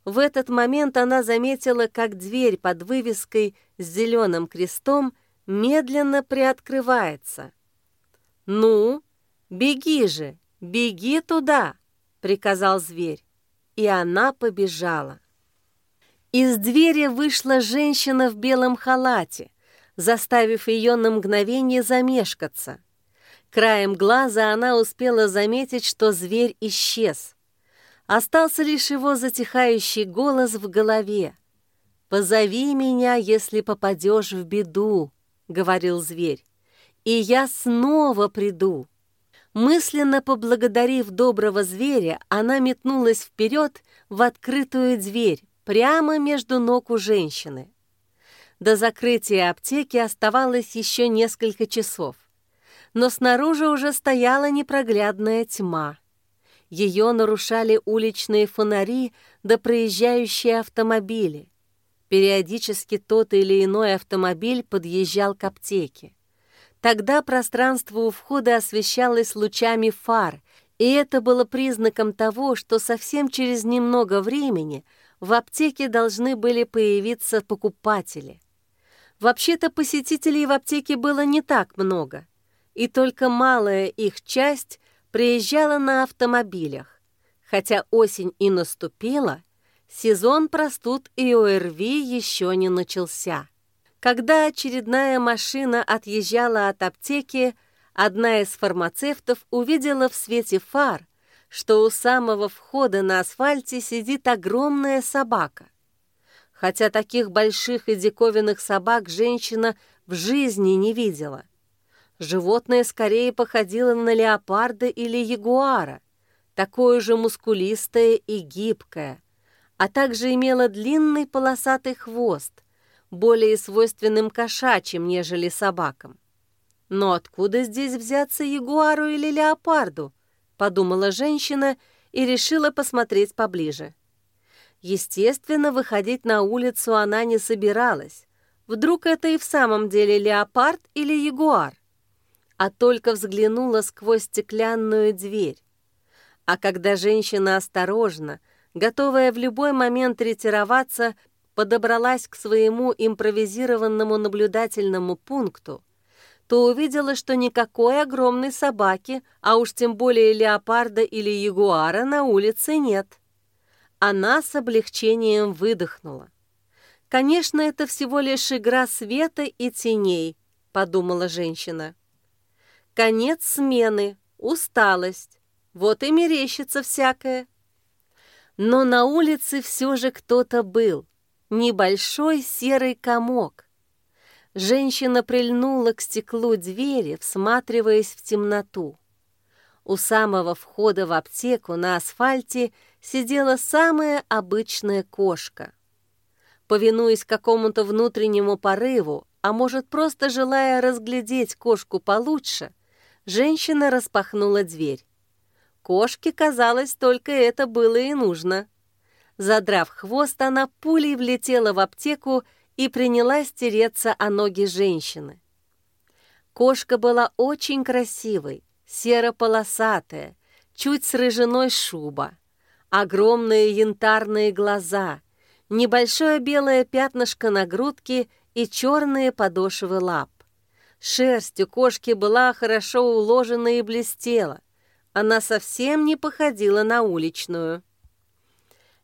В этот момент она заметила, как дверь под вывеской с зеленым крестом медленно приоткрывается. «Ну, беги же, беги туда!» — приказал зверь. И она побежала. Из двери вышла женщина в белом халате, заставив ее на мгновение замешкаться. Краем глаза она успела заметить, что зверь исчез. Остался лишь его затихающий голос в голове. «Позови меня, если попадешь в беду», — говорил зверь, — «и я снова приду». Мысленно поблагодарив доброго зверя, она метнулась вперед в открытую дверь, прямо между ног у женщины. До закрытия аптеки оставалось еще несколько часов, но снаружи уже стояла непроглядная тьма. Ее нарушали уличные фонари да проезжающие автомобили. Периодически тот или иной автомобиль подъезжал к аптеке. Тогда пространство у входа освещалось лучами фар, и это было признаком того, что совсем через немного времени в аптеке должны были появиться покупатели. Вообще-то посетителей в аптеке было не так много, и только малая их часть приезжала на автомобилях. Хотя осень и наступила, сезон простуд и ОРВИ еще не начался. Когда очередная машина отъезжала от аптеки, одна из фармацевтов увидела в свете фар, что у самого входа на асфальте сидит огромная собака. Хотя таких больших и диковинных собак женщина в жизни не видела. Животное скорее походило на леопарда или ягуара, такое же мускулистое и гибкое, а также имело длинный полосатый хвост, более свойственным кошачьим, нежели собакам. Но откуда здесь взяться ягуару или леопарду? Подумала женщина и решила посмотреть поближе. Естественно, выходить на улицу она не собиралась. Вдруг это и в самом деле леопард или ягуар? А только взглянула сквозь стеклянную дверь. А когда женщина осторожно, готовая в любой момент ретироваться, подобралась к своему импровизированному наблюдательному пункту, то увидела, что никакой огромной собаки, а уж тем более леопарда или ягуара на улице нет. Она с облегчением выдохнула. «Конечно, это всего лишь игра света и теней», — подумала женщина. «Конец смены, усталость, вот и мерещится всякое». Но на улице все же кто-то был — небольшой серый комок. Женщина прильнула к стеклу двери, всматриваясь в темноту. У самого входа в аптеку на асфальте сидела самая обычная кошка. Повинуясь какому-то внутреннему порыву, а может, просто желая разглядеть кошку получше, женщина распахнула дверь. Кошке, казалось, только это было и нужно. Задрав хвост, она пулей влетела в аптеку и принялась тереться о ноги женщины. Кошка была очень красивой, серо-полосатая, чуть с рыжиной шуба, огромные янтарные глаза, небольшое белое пятнышко на грудке и черные подошвы лап. Шерсть у кошки была хорошо уложена и блестела. Она совсем не походила на уличную.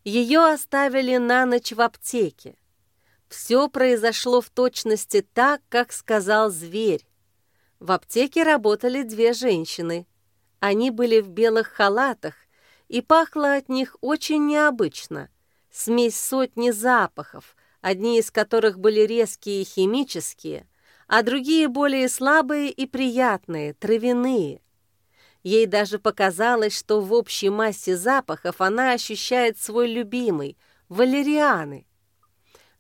Ее оставили на ночь в аптеке. Все произошло в точности так, как сказал зверь. В аптеке работали две женщины. Они были в белых халатах, и пахло от них очень необычно. Смесь сотни запахов, одни из которых были резкие и химические, а другие более слабые и приятные, травяные – Ей даже показалось, что в общей массе запахов она ощущает свой любимый – валерианы.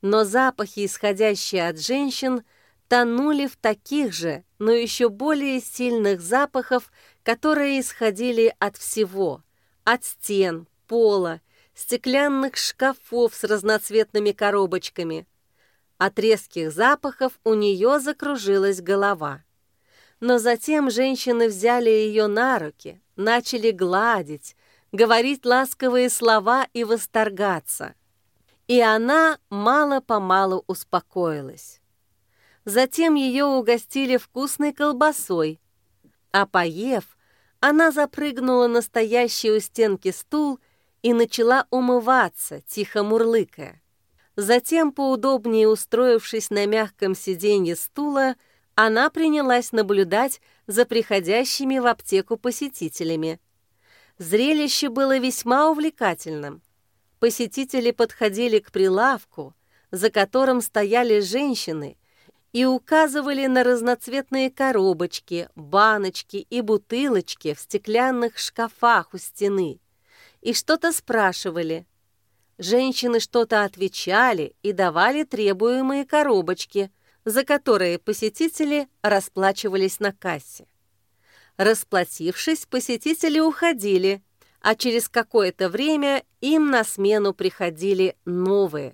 Но запахи, исходящие от женщин, тонули в таких же, но еще более сильных запахов, которые исходили от всего – от стен, пола, стеклянных шкафов с разноцветными коробочками. От резких запахов у нее закружилась голова – но затем женщины взяли ее на руки, начали гладить, говорить ласковые слова и восторгаться. И она мало-помалу успокоилась. Затем ее угостили вкусной колбасой, а поев, она запрыгнула на стоящий у стенки стул и начала умываться, тихо мурлыкая. Затем, поудобнее устроившись на мягком сиденье стула, она принялась наблюдать за приходящими в аптеку посетителями. Зрелище было весьма увлекательным. Посетители подходили к прилавку, за которым стояли женщины, и указывали на разноцветные коробочки, баночки и бутылочки в стеклянных шкафах у стены и что-то спрашивали. Женщины что-то отвечали и давали требуемые коробочки, за которые посетители расплачивались на кассе. Расплатившись, посетители уходили, а через какое-то время им на смену приходили новые.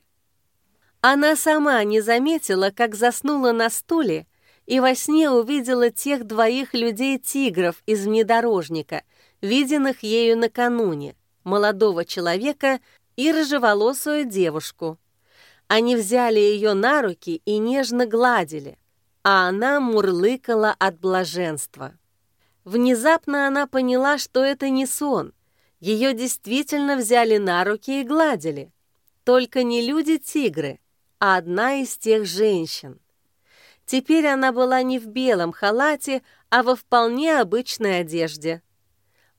Она сама не заметила, как заснула на стуле и во сне увидела тех двоих людей-тигров из внедорожника, виденных ею накануне, молодого человека и рыжеволосую девушку. Они взяли ее на руки и нежно гладили, а она мурлыкала от блаженства. Внезапно она поняла, что это не сон. Ее действительно взяли на руки и гладили. Только не люди-тигры, а одна из тех женщин. Теперь она была не в белом халате, а во вполне обычной одежде.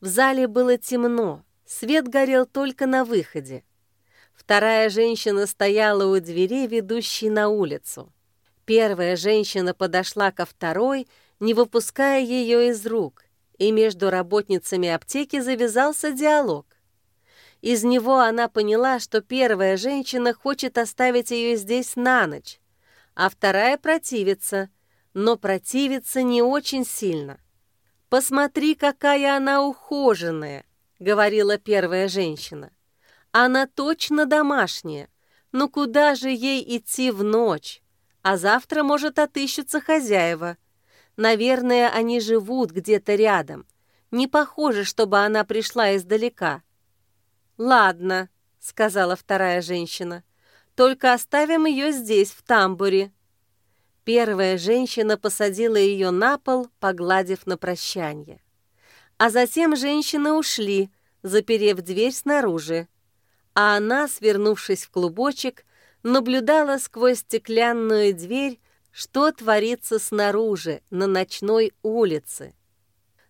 В зале было темно, свет горел только на выходе. Вторая женщина стояла у двери, ведущей на улицу. Первая женщина подошла ко второй, не выпуская ее из рук, и между работницами аптеки завязался диалог. Из него она поняла, что первая женщина хочет оставить ее здесь на ночь, а вторая противится, но противится не очень сильно. «Посмотри, какая она ухоженная», — говорила первая женщина. «Она точно домашняя, но куда же ей идти в ночь? А завтра, может, отыщутся хозяева. Наверное, они живут где-то рядом. Не похоже, чтобы она пришла издалека». «Ладно», — сказала вторая женщина, — «только оставим ее здесь, в тамбуре». Первая женщина посадила ее на пол, погладив на прощание. А затем женщины ушли, заперев дверь снаружи, а она, свернувшись в клубочек, наблюдала сквозь стеклянную дверь, что творится снаружи, на ночной улице.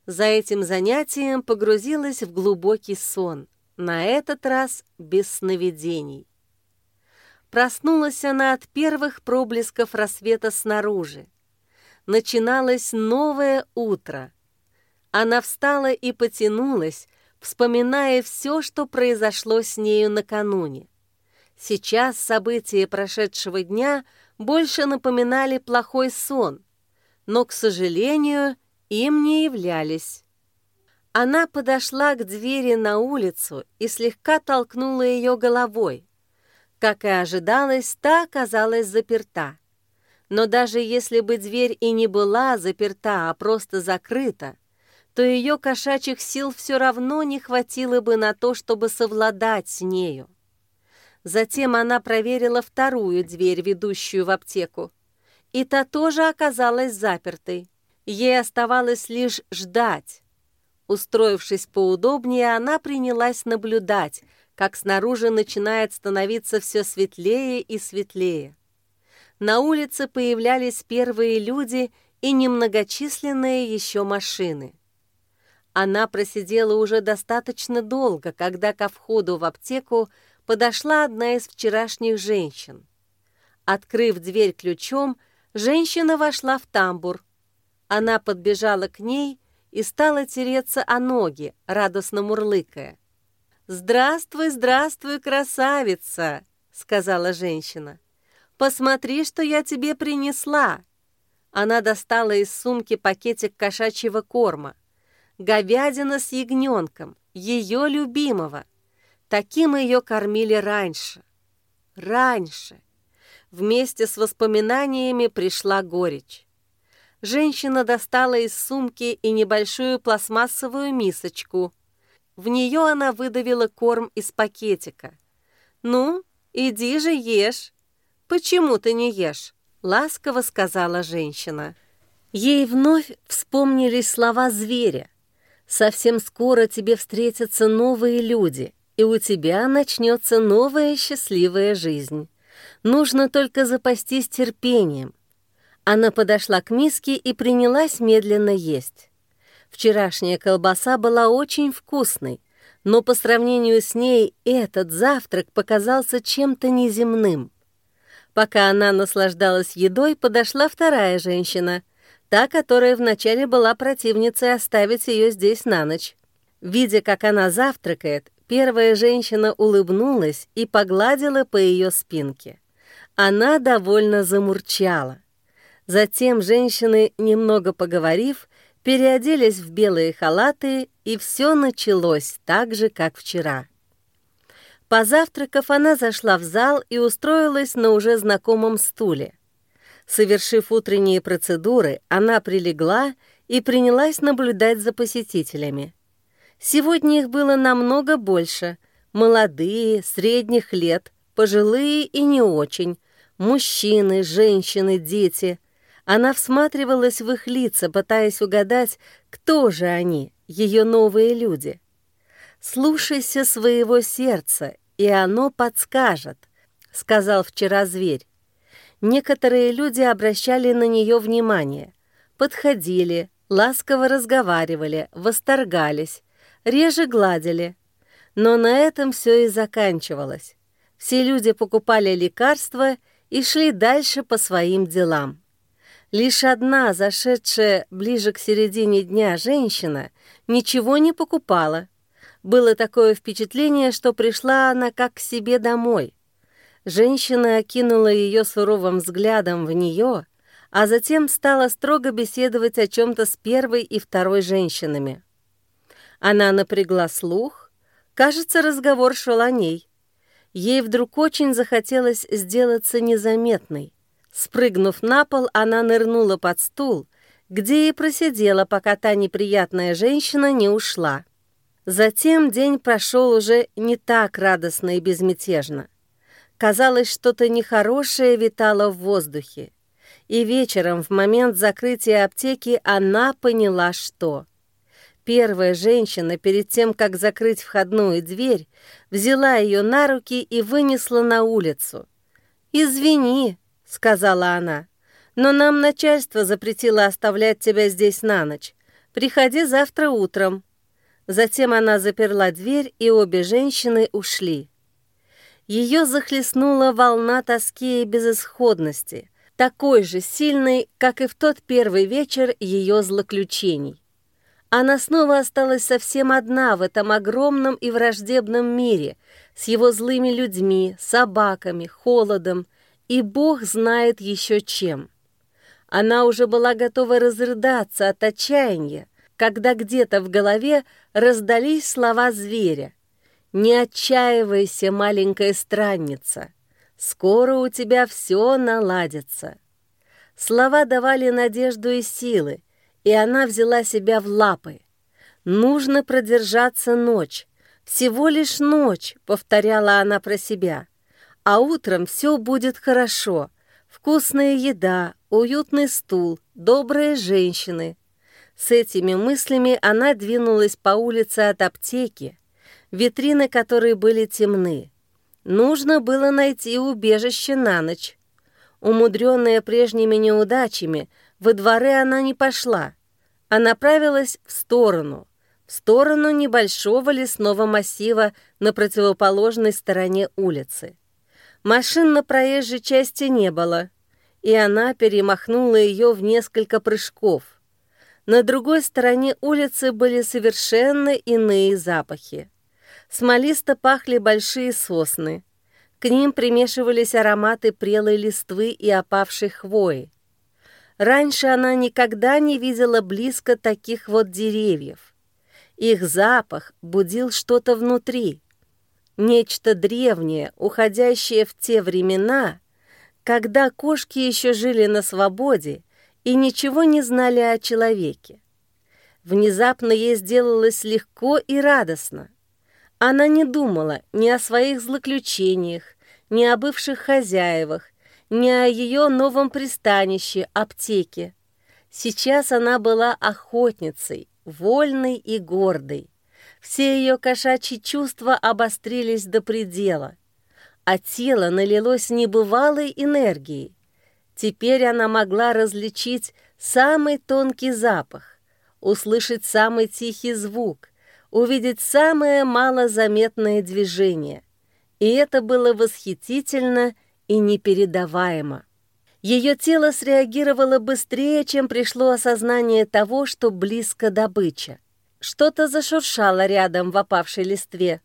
За этим занятием погрузилась в глубокий сон — на этот раз без сновидений. Проснулась она от первых проблесков рассвета снаружи. Начиналось новое утро. Она встала и потянулась, вспоминая все, что произошло с нею накануне. Сейчас события прошедшего дня больше напоминали плохой сон, но, к сожалению, им не являлись. Она подошла к двери на улицу и слегка толкнула ее головой. Как и ожидалось, та оказалась заперта. Но даже если бы дверь и не была заперта, а просто закрыта, то ее кошачьих сил все равно не хватило бы на то, чтобы совладать с нею. Затем она проверила вторую дверь, ведущую в аптеку. И та тоже оказалась запертой. Ей оставалось лишь ждать. Устроившись поудобнее, она принялась наблюдать, как снаружи начинает становиться все светлее и светлее. На улице появлялись первые люди и немногочисленные еще машины. Она просидела уже достаточно долго, когда ко входу в аптеку подошла одна из вчерашних женщин. Открыв дверь ключом, женщина вошла в тамбур. Она подбежала к ней и стала тереться о ноги, радостно мурлыкая. «Здравствуй, здравствуй, красавица!» — сказала женщина. «Посмотри, что я тебе принесла!» Она достала из сумки пакетик кошачьего корма. Говядина с ягненком, ее любимого. Таким ее кормили раньше. Раньше. Вместе с воспоминаниями пришла горечь. Женщина достала из сумки и небольшую пластмассовую мисочку. В нее она выдавила корм из пакетика. «Ну, иди же ешь». «Почему ты не ешь?» — ласково сказала женщина. Ей вновь вспомнились слова зверя. «Совсем скоро тебе встретятся новые люди, и у тебя начнется новая счастливая жизнь. Нужно только запастись терпением, она подошла к миске и принялась медленно есть. Вчерашняя колбаса была очень вкусной, но по сравнению с ней этот завтрак показался чем-то неземным. Пока она наслаждалась едой, подошла вторая женщина, та, которая вначале была противницей оставить ее здесь на ночь. Видя, как она завтракает, первая женщина улыбнулась и погладила по ее спинке. Она довольно замурчала. Затем женщины, немного поговорив, переоделись в белые халаты, и все началось так же, как вчера. Позавтракав, она зашла в зал и устроилась на уже знакомом стуле. Совершив утренние процедуры, она прилегла и принялась наблюдать за посетителями. Сегодня их было намного больше. Молодые, средних лет, пожилые и не очень, мужчины, женщины, дети. Она всматривалась в их лица, пытаясь угадать, кто же они, ее новые люди. «Слушайся своего сердца, и оно подскажет», — сказал вчера зверь. Некоторые люди обращали на нее внимание, подходили, ласково разговаривали, восторгались, реже гладили. Но на этом все и заканчивалось. Все люди покупали лекарства и шли дальше по своим делам. Лишь одна, зашедшая ближе к середине дня женщина, ничего не покупала. Было такое впечатление, что пришла она как к себе домой. Женщина окинула ее суровым взглядом в нее, а затем стала строго беседовать о чем-то с первой и второй женщинами. Она напрягла слух. Кажется, разговор шел о ней. Ей вдруг очень захотелось сделаться незаметной. Спрыгнув на пол, она нырнула под стул, где и просидела, пока та неприятная женщина не ушла. Затем день прошел уже не так радостно и безмятежно. Казалось, что-то нехорошее витало в воздухе. И вечером, в момент закрытия аптеки, она поняла, что... Первая женщина, перед тем, как закрыть входную дверь, взяла ее на руки и вынесла на улицу. «Извини», — сказала она, — «но нам начальство запретило оставлять тебя здесь на ночь. Приходи завтра утром». Затем она заперла дверь, и обе женщины ушли. Ее захлестнула волна тоски и безысходности, такой же сильной, как и в тот первый вечер ее злоключений. Она снова осталась совсем одна в этом огромном и враждебном мире, с его злыми людьми, собаками, холодом и бог знает еще чем. Она уже была готова разрыдаться от отчаяния, когда где-то в голове раздались слова зверя. «Не отчаивайся, маленькая странница, скоро у тебя все наладится». Слова давали надежду и силы, и она взяла себя в лапы. «Нужно продержаться ночь, всего лишь ночь», — повторяла она про себя. «А утром все будет хорошо. Вкусная еда, уютный стул, добрые женщины». С этими мыслями она двинулась по улице от аптеки, витрины которой были темны. Нужно было найти убежище на ночь. Умудренная прежними неудачами, во дворы она не пошла, а направилась в сторону, в сторону небольшого лесного массива на противоположной стороне улицы. Машин на проезжей части не было, и она перемахнула ее в несколько прыжков. На другой стороне улицы были совершенно иные запахи. Смолисто пахли большие сосны. К ним примешивались ароматы прелой листвы и опавшей хвои. Раньше она никогда не видела близко таких вот деревьев. Их запах будил что-то внутри. Нечто древнее, уходящее в те времена, когда кошки еще жили на свободе и ничего не знали о человеке. Внезапно ей сделалось легко и радостно. Она не думала ни о своих злоключениях, ни о бывших хозяевах, не о ее новом пристанище, аптеке. Сейчас она была охотницей, вольной и гордой. Все ее кошачьи чувства обострились до предела, а тело налилось небывалой энергией. Теперь она могла различить самый тонкий запах, услышать самый тихий звук, увидеть самое малозаметное движение. И это было восхитительно и непередаваемо. Ее тело среагировало быстрее, чем пришло осознание того, что близко добыча. Что-то зашуршало рядом в опавшей листве.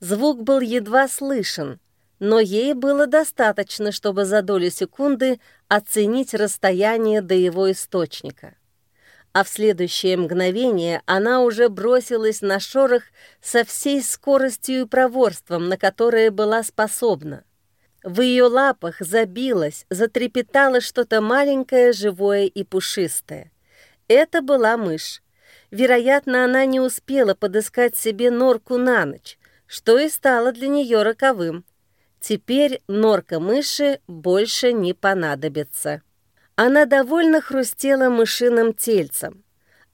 Звук был едва слышен, но ей было достаточно, чтобы за долю секунды оценить расстояние до его источника. А в следующее мгновение она уже бросилась на шорох со всей скоростью и проворством, на которое была способна. В ее лапах забилось, затрепетало что-то маленькое, живое и пушистое. Это была мышь. Вероятно, она не успела подыскать себе норку на ночь, что и стало для нее роковым. Теперь норка мыши больше не понадобится. Она довольно хрустела мышиным тельцем.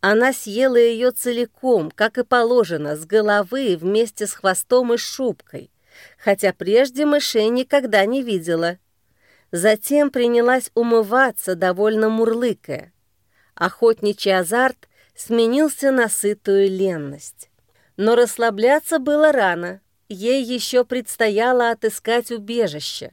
Она съела ее целиком, как и положено, с головы вместе с хвостом и шубкой, хотя прежде мышей никогда не видела. Затем принялась умываться, довольно мурлыкая. Охотничий азарт сменился на сытую ленность. Но расслабляться было рано ей еще предстояло отыскать убежище.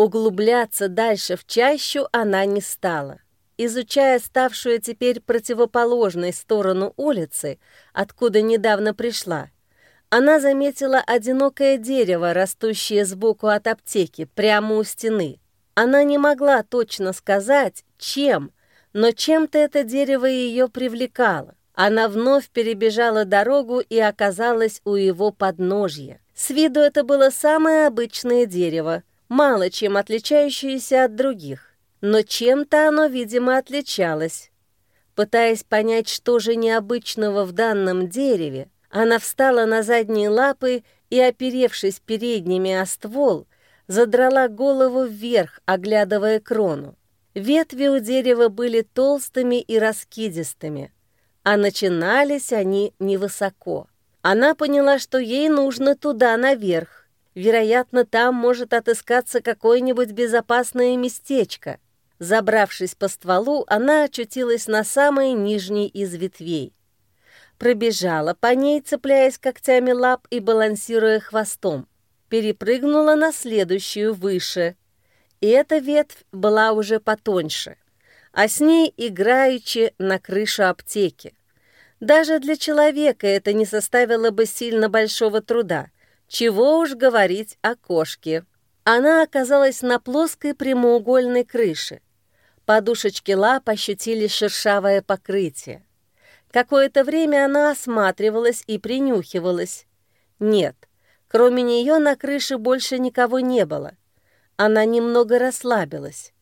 Углубляться дальше в чащу она не стала. Изучая ставшую теперь противоположной сторону улицы, откуда недавно пришла, она заметила одинокое дерево, растущее сбоку от аптеки, прямо у стены. Она не могла точно сказать, чем, но чем-то это дерево ее привлекало. Она вновь перебежала дорогу и оказалась у его подножья. С виду это было самое обычное дерево, мало чем отличающееся от других. Но чем-то оно, видимо, отличалось. Пытаясь понять, что же необычного в данном дереве, она встала на задние лапы и, оперевшись передними о ствол, задрала голову вверх, оглядывая крону. Ветви у дерева были толстыми и раскидистыми, а начинались они невысоко. Она поняла, что ей нужно туда, наверх. Вероятно, там может отыскаться какое-нибудь безопасное местечко. Забравшись по стволу, она очутилась на самой нижней из ветвей. Пробежала по ней, цепляясь когтями лап и балансируя хвостом. Перепрыгнула на следующую выше. И эта ветвь была уже потоньше а с ней играючи на крышу аптеки. Даже для человека это не составило бы сильно большого труда. Чего уж говорить о кошке. Она оказалась на плоской прямоугольной крыше. Подушечки лап ощутили шершавое покрытие. Какое-то время она осматривалась и принюхивалась. Нет, кроме нее на крыше больше никого не было. Она немного расслабилась.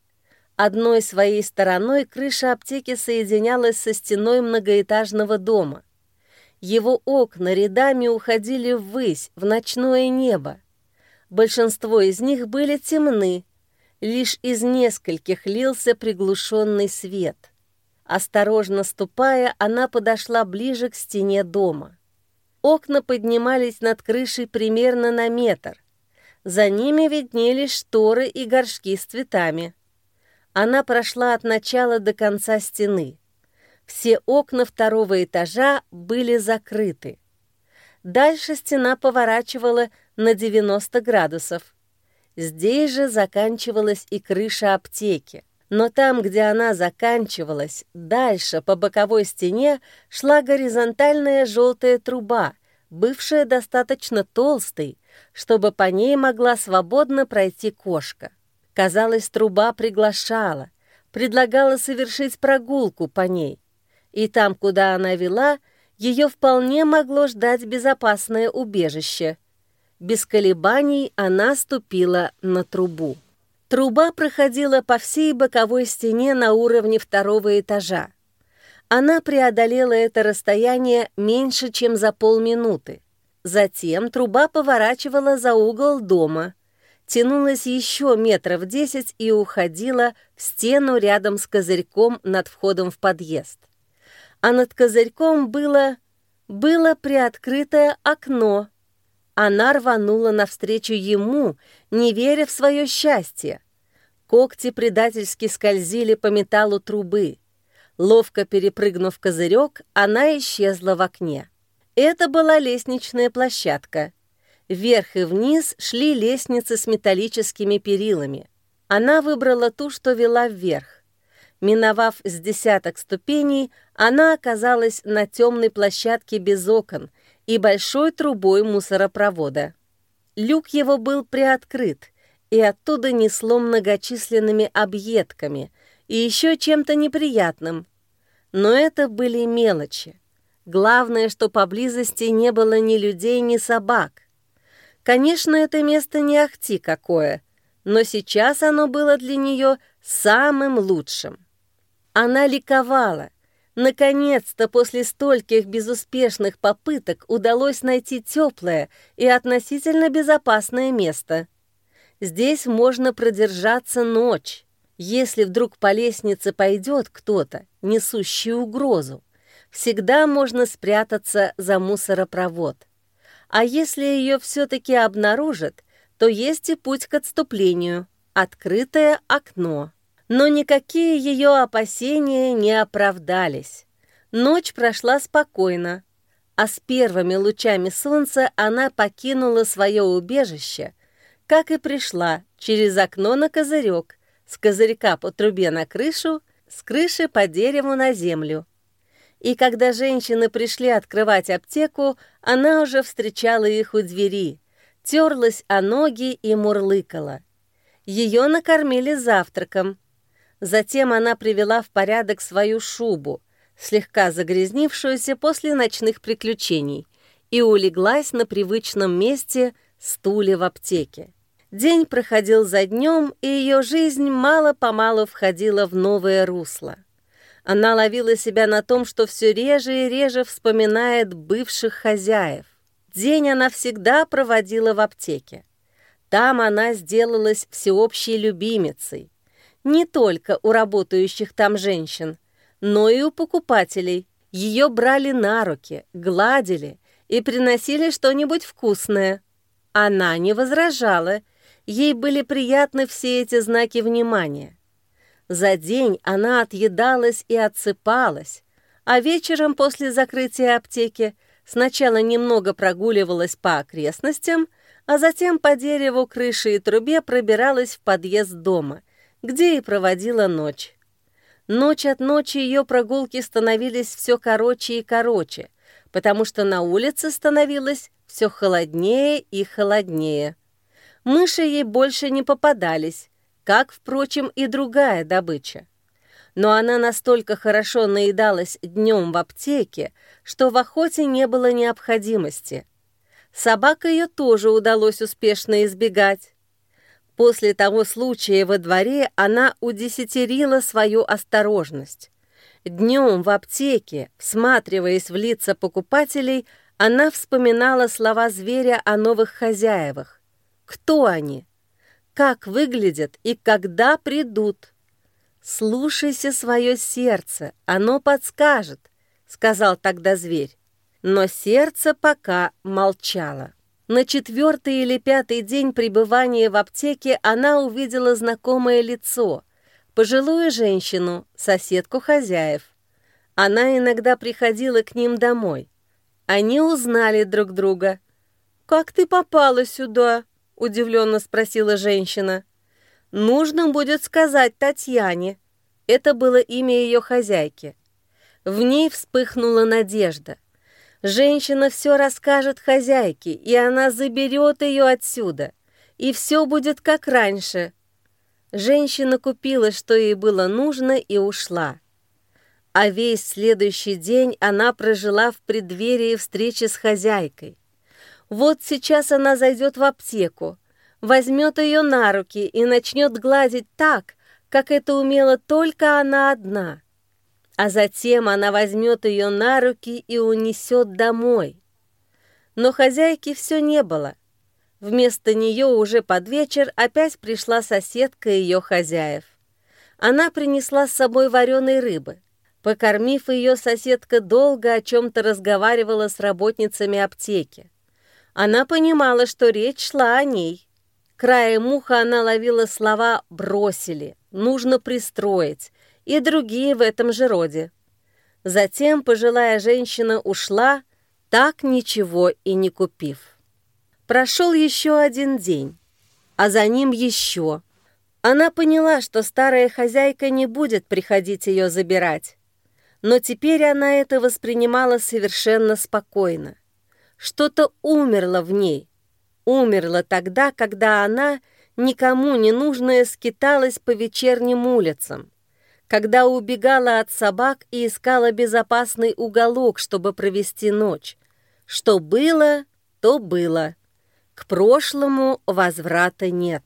Одной своей стороной крыша аптеки соединялась со стеной многоэтажного дома. Его окна рядами уходили ввысь, в ночное небо. Большинство из них были темны, лишь из нескольких лился приглушенный свет. Осторожно ступая, она подошла ближе к стене дома. Окна поднимались над крышей примерно на метр. За ними виднелись шторы и горшки с цветами. Она прошла от начала до конца стены. Все окна второго этажа были закрыты. Дальше стена поворачивала на 90 градусов. Здесь же заканчивалась и крыша аптеки. Но там, где она заканчивалась, дальше по боковой стене шла горизонтальная желтая труба, бывшая достаточно толстой, чтобы по ней могла свободно пройти кошка. Казалось, труба приглашала, предлагала совершить прогулку по ней. И там, куда она вела, ее вполне могло ждать безопасное убежище. Без колебаний она ступила на трубу. Труба проходила по всей боковой стене на уровне второго этажа. Она преодолела это расстояние меньше, чем за полминуты. Затем труба поворачивала за угол дома, тянулась еще метров десять и уходила в стену рядом с козырьком над входом в подъезд. А над козырьком было... было приоткрытое окно. Она рванула навстречу ему, не веря в свое счастье. Когти предательски скользили по металлу трубы. Ловко перепрыгнув козырек, она исчезла в окне. Это была лестничная площадка — Вверх и вниз шли лестницы с металлическими перилами. Она выбрала ту, что вела вверх. Миновав с десяток ступеней, она оказалась на темной площадке без окон и большой трубой мусоропровода. Люк его был приоткрыт, и оттуда несло многочисленными объедками и еще чем-то неприятным. Но это были мелочи. Главное, что поблизости не было ни людей, ни собак. Конечно, это место не ахти какое, но сейчас оно было для нее самым лучшим. Она ликовала. Наконец-то после стольких безуспешных попыток удалось найти теплое и относительно безопасное место. Здесь можно продержаться ночь, если вдруг по лестнице пойдет кто-то, несущий угрозу. Всегда можно спрятаться за мусоропровод. А если ее все-таки обнаружат, то есть и путь к отступлению — открытое окно. Но никакие ее опасения не оправдались. Ночь прошла спокойно, а с первыми лучами солнца она покинула свое убежище, как и пришла, через окно на козырек, с козырька по трубе на крышу, с крыши по дереву на землю. И когда женщины пришли открывать аптеку, она уже встречала их у двери, терлась о ноги и мурлыкала. Ее накормили завтраком. Затем она привела в порядок свою шубу, слегка загрязнившуюся после ночных приключений, и улеглась на привычном месте стуле в аптеке. День проходил за днем, и ее жизнь мало-помалу входила в новое русло. Она ловила себя на том, что все реже и реже вспоминает бывших хозяев. День она всегда проводила в аптеке. Там она сделалась всеобщей любимицей. Не только у работающих там женщин, но и у покупателей. Ее брали на руки, гладили и приносили что-нибудь вкусное. Она не возражала, ей были приятны все эти знаки внимания. За день она отъедалась и отсыпалась, а вечером после закрытия аптеки сначала немного прогуливалась по окрестностям, а затем по дереву, крыше и трубе пробиралась в подъезд дома, где и проводила ночь. Ночь от ночи ее прогулки становились все короче и короче, потому что на улице становилось все холоднее и холоднее. Мыши ей больше не попадались, как, впрочем, и другая добыча. Но она настолько хорошо наедалась днем в аптеке, что в охоте не было необходимости. Собака ее тоже удалось успешно избегать. После того случая во дворе она удесятерила свою осторожность. Днем в аптеке, всматриваясь в лица покупателей, она вспоминала слова зверя о новых хозяевах. Кто они? как выглядят и когда придут. «Слушайся свое сердце, оно подскажет», — сказал тогда зверь. Но сердце пока молчало. На четвертый или пятый день пребывания в аптеке она увидела знакомое лицо, пожилую женщину, соседку хозяев. Она иногда приходила к ним домой. Они узнали друг друга. «Как ты попала сюда?» удивленно спросила женщина. Нужно будет сказать Татьяне. Это было имя ее хозяйки. В ней вспыхнула надежда. Женщина все расскажет хозяйке, и она заберет ее отсюда, и все будет как раньше. Женщина купила, что ей было нужно, и ушла. А весь следующий день она прожила в преддверии встречи с хозяйкой. Вот сейчас она зайдет в аптеку, возьмет ее на руки и начнет гладить так, как это умела только она одна. А затем она возьмет ее на руки и унесет домой. Но хозяйки все не было. Вместо нее уже под вечер опять пришла соседка ее хозяев. Она принесла с собой вареной рыбы. Покормив ее, соседка долго о чем-то разговаривала с работницами аптеки. Она понимала, что речь шла о ней. Краем уха она ловила слова «бросили», «нужно пристроить» и другие в этом же роде. Затем пожилая женщина ушла, так ничего и не купив. Прошел еще один день, а за ним еще. Она поняла, что старая хозяйка не будет приходить ее забирать. Но теперь она это воспринимала совершенно спокойно. Что-то умерло в ней. Умерло тогда, когда она, никому не нужная, скиталась по вечерним улицам. Когда убегала от собак и искала безопасный уголок, чтобы провести ночь. Что было, то было. К прошлому возврата нет.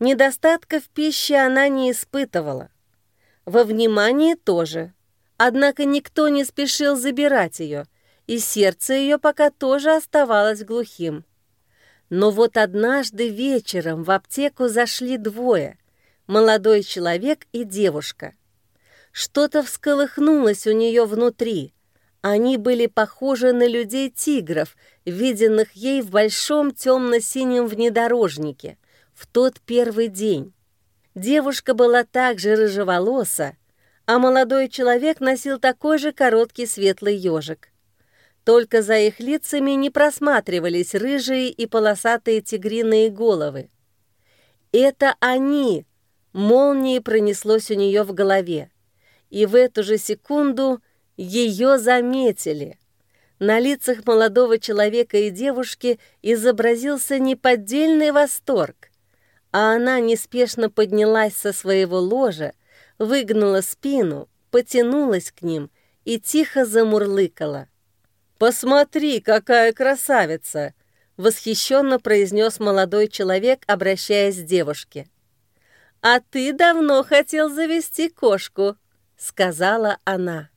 Недостатка в пище она не испытывала. Во внимании тоже. Однако никто не спешил забирать ее, и сердце ее пока тоже оставалось глухим. Но вот однажды вечером в аптеку зашли двое — молодой человек и девушка. Что-то всколыхнулось у нее внутри — они были похожи на людей-тигров, виденных ей в большом темно-синем внедорожнике в тот первый день. Девушка была также рыжеволоса, а молодой человек носил такой же короткий светлый ежик. Только за их лицами не просматривались рыжие и полосатые тигриные головы. «Это они!» — молнией пронеслось у нее в голове. И в эту же секунду — ее заметили. На лицах молодого человека и девушки изобразился неподдельный восторг, а она неспешно поднялась со своего ложа, выгнула спину, потянулась к ним и тихо замурлыкала. «Посмотри, какая красавица!» — восхищенно произнес молодой человек, обращаясь к девушке. «А ты давно хотел завести кошку», — сказала она.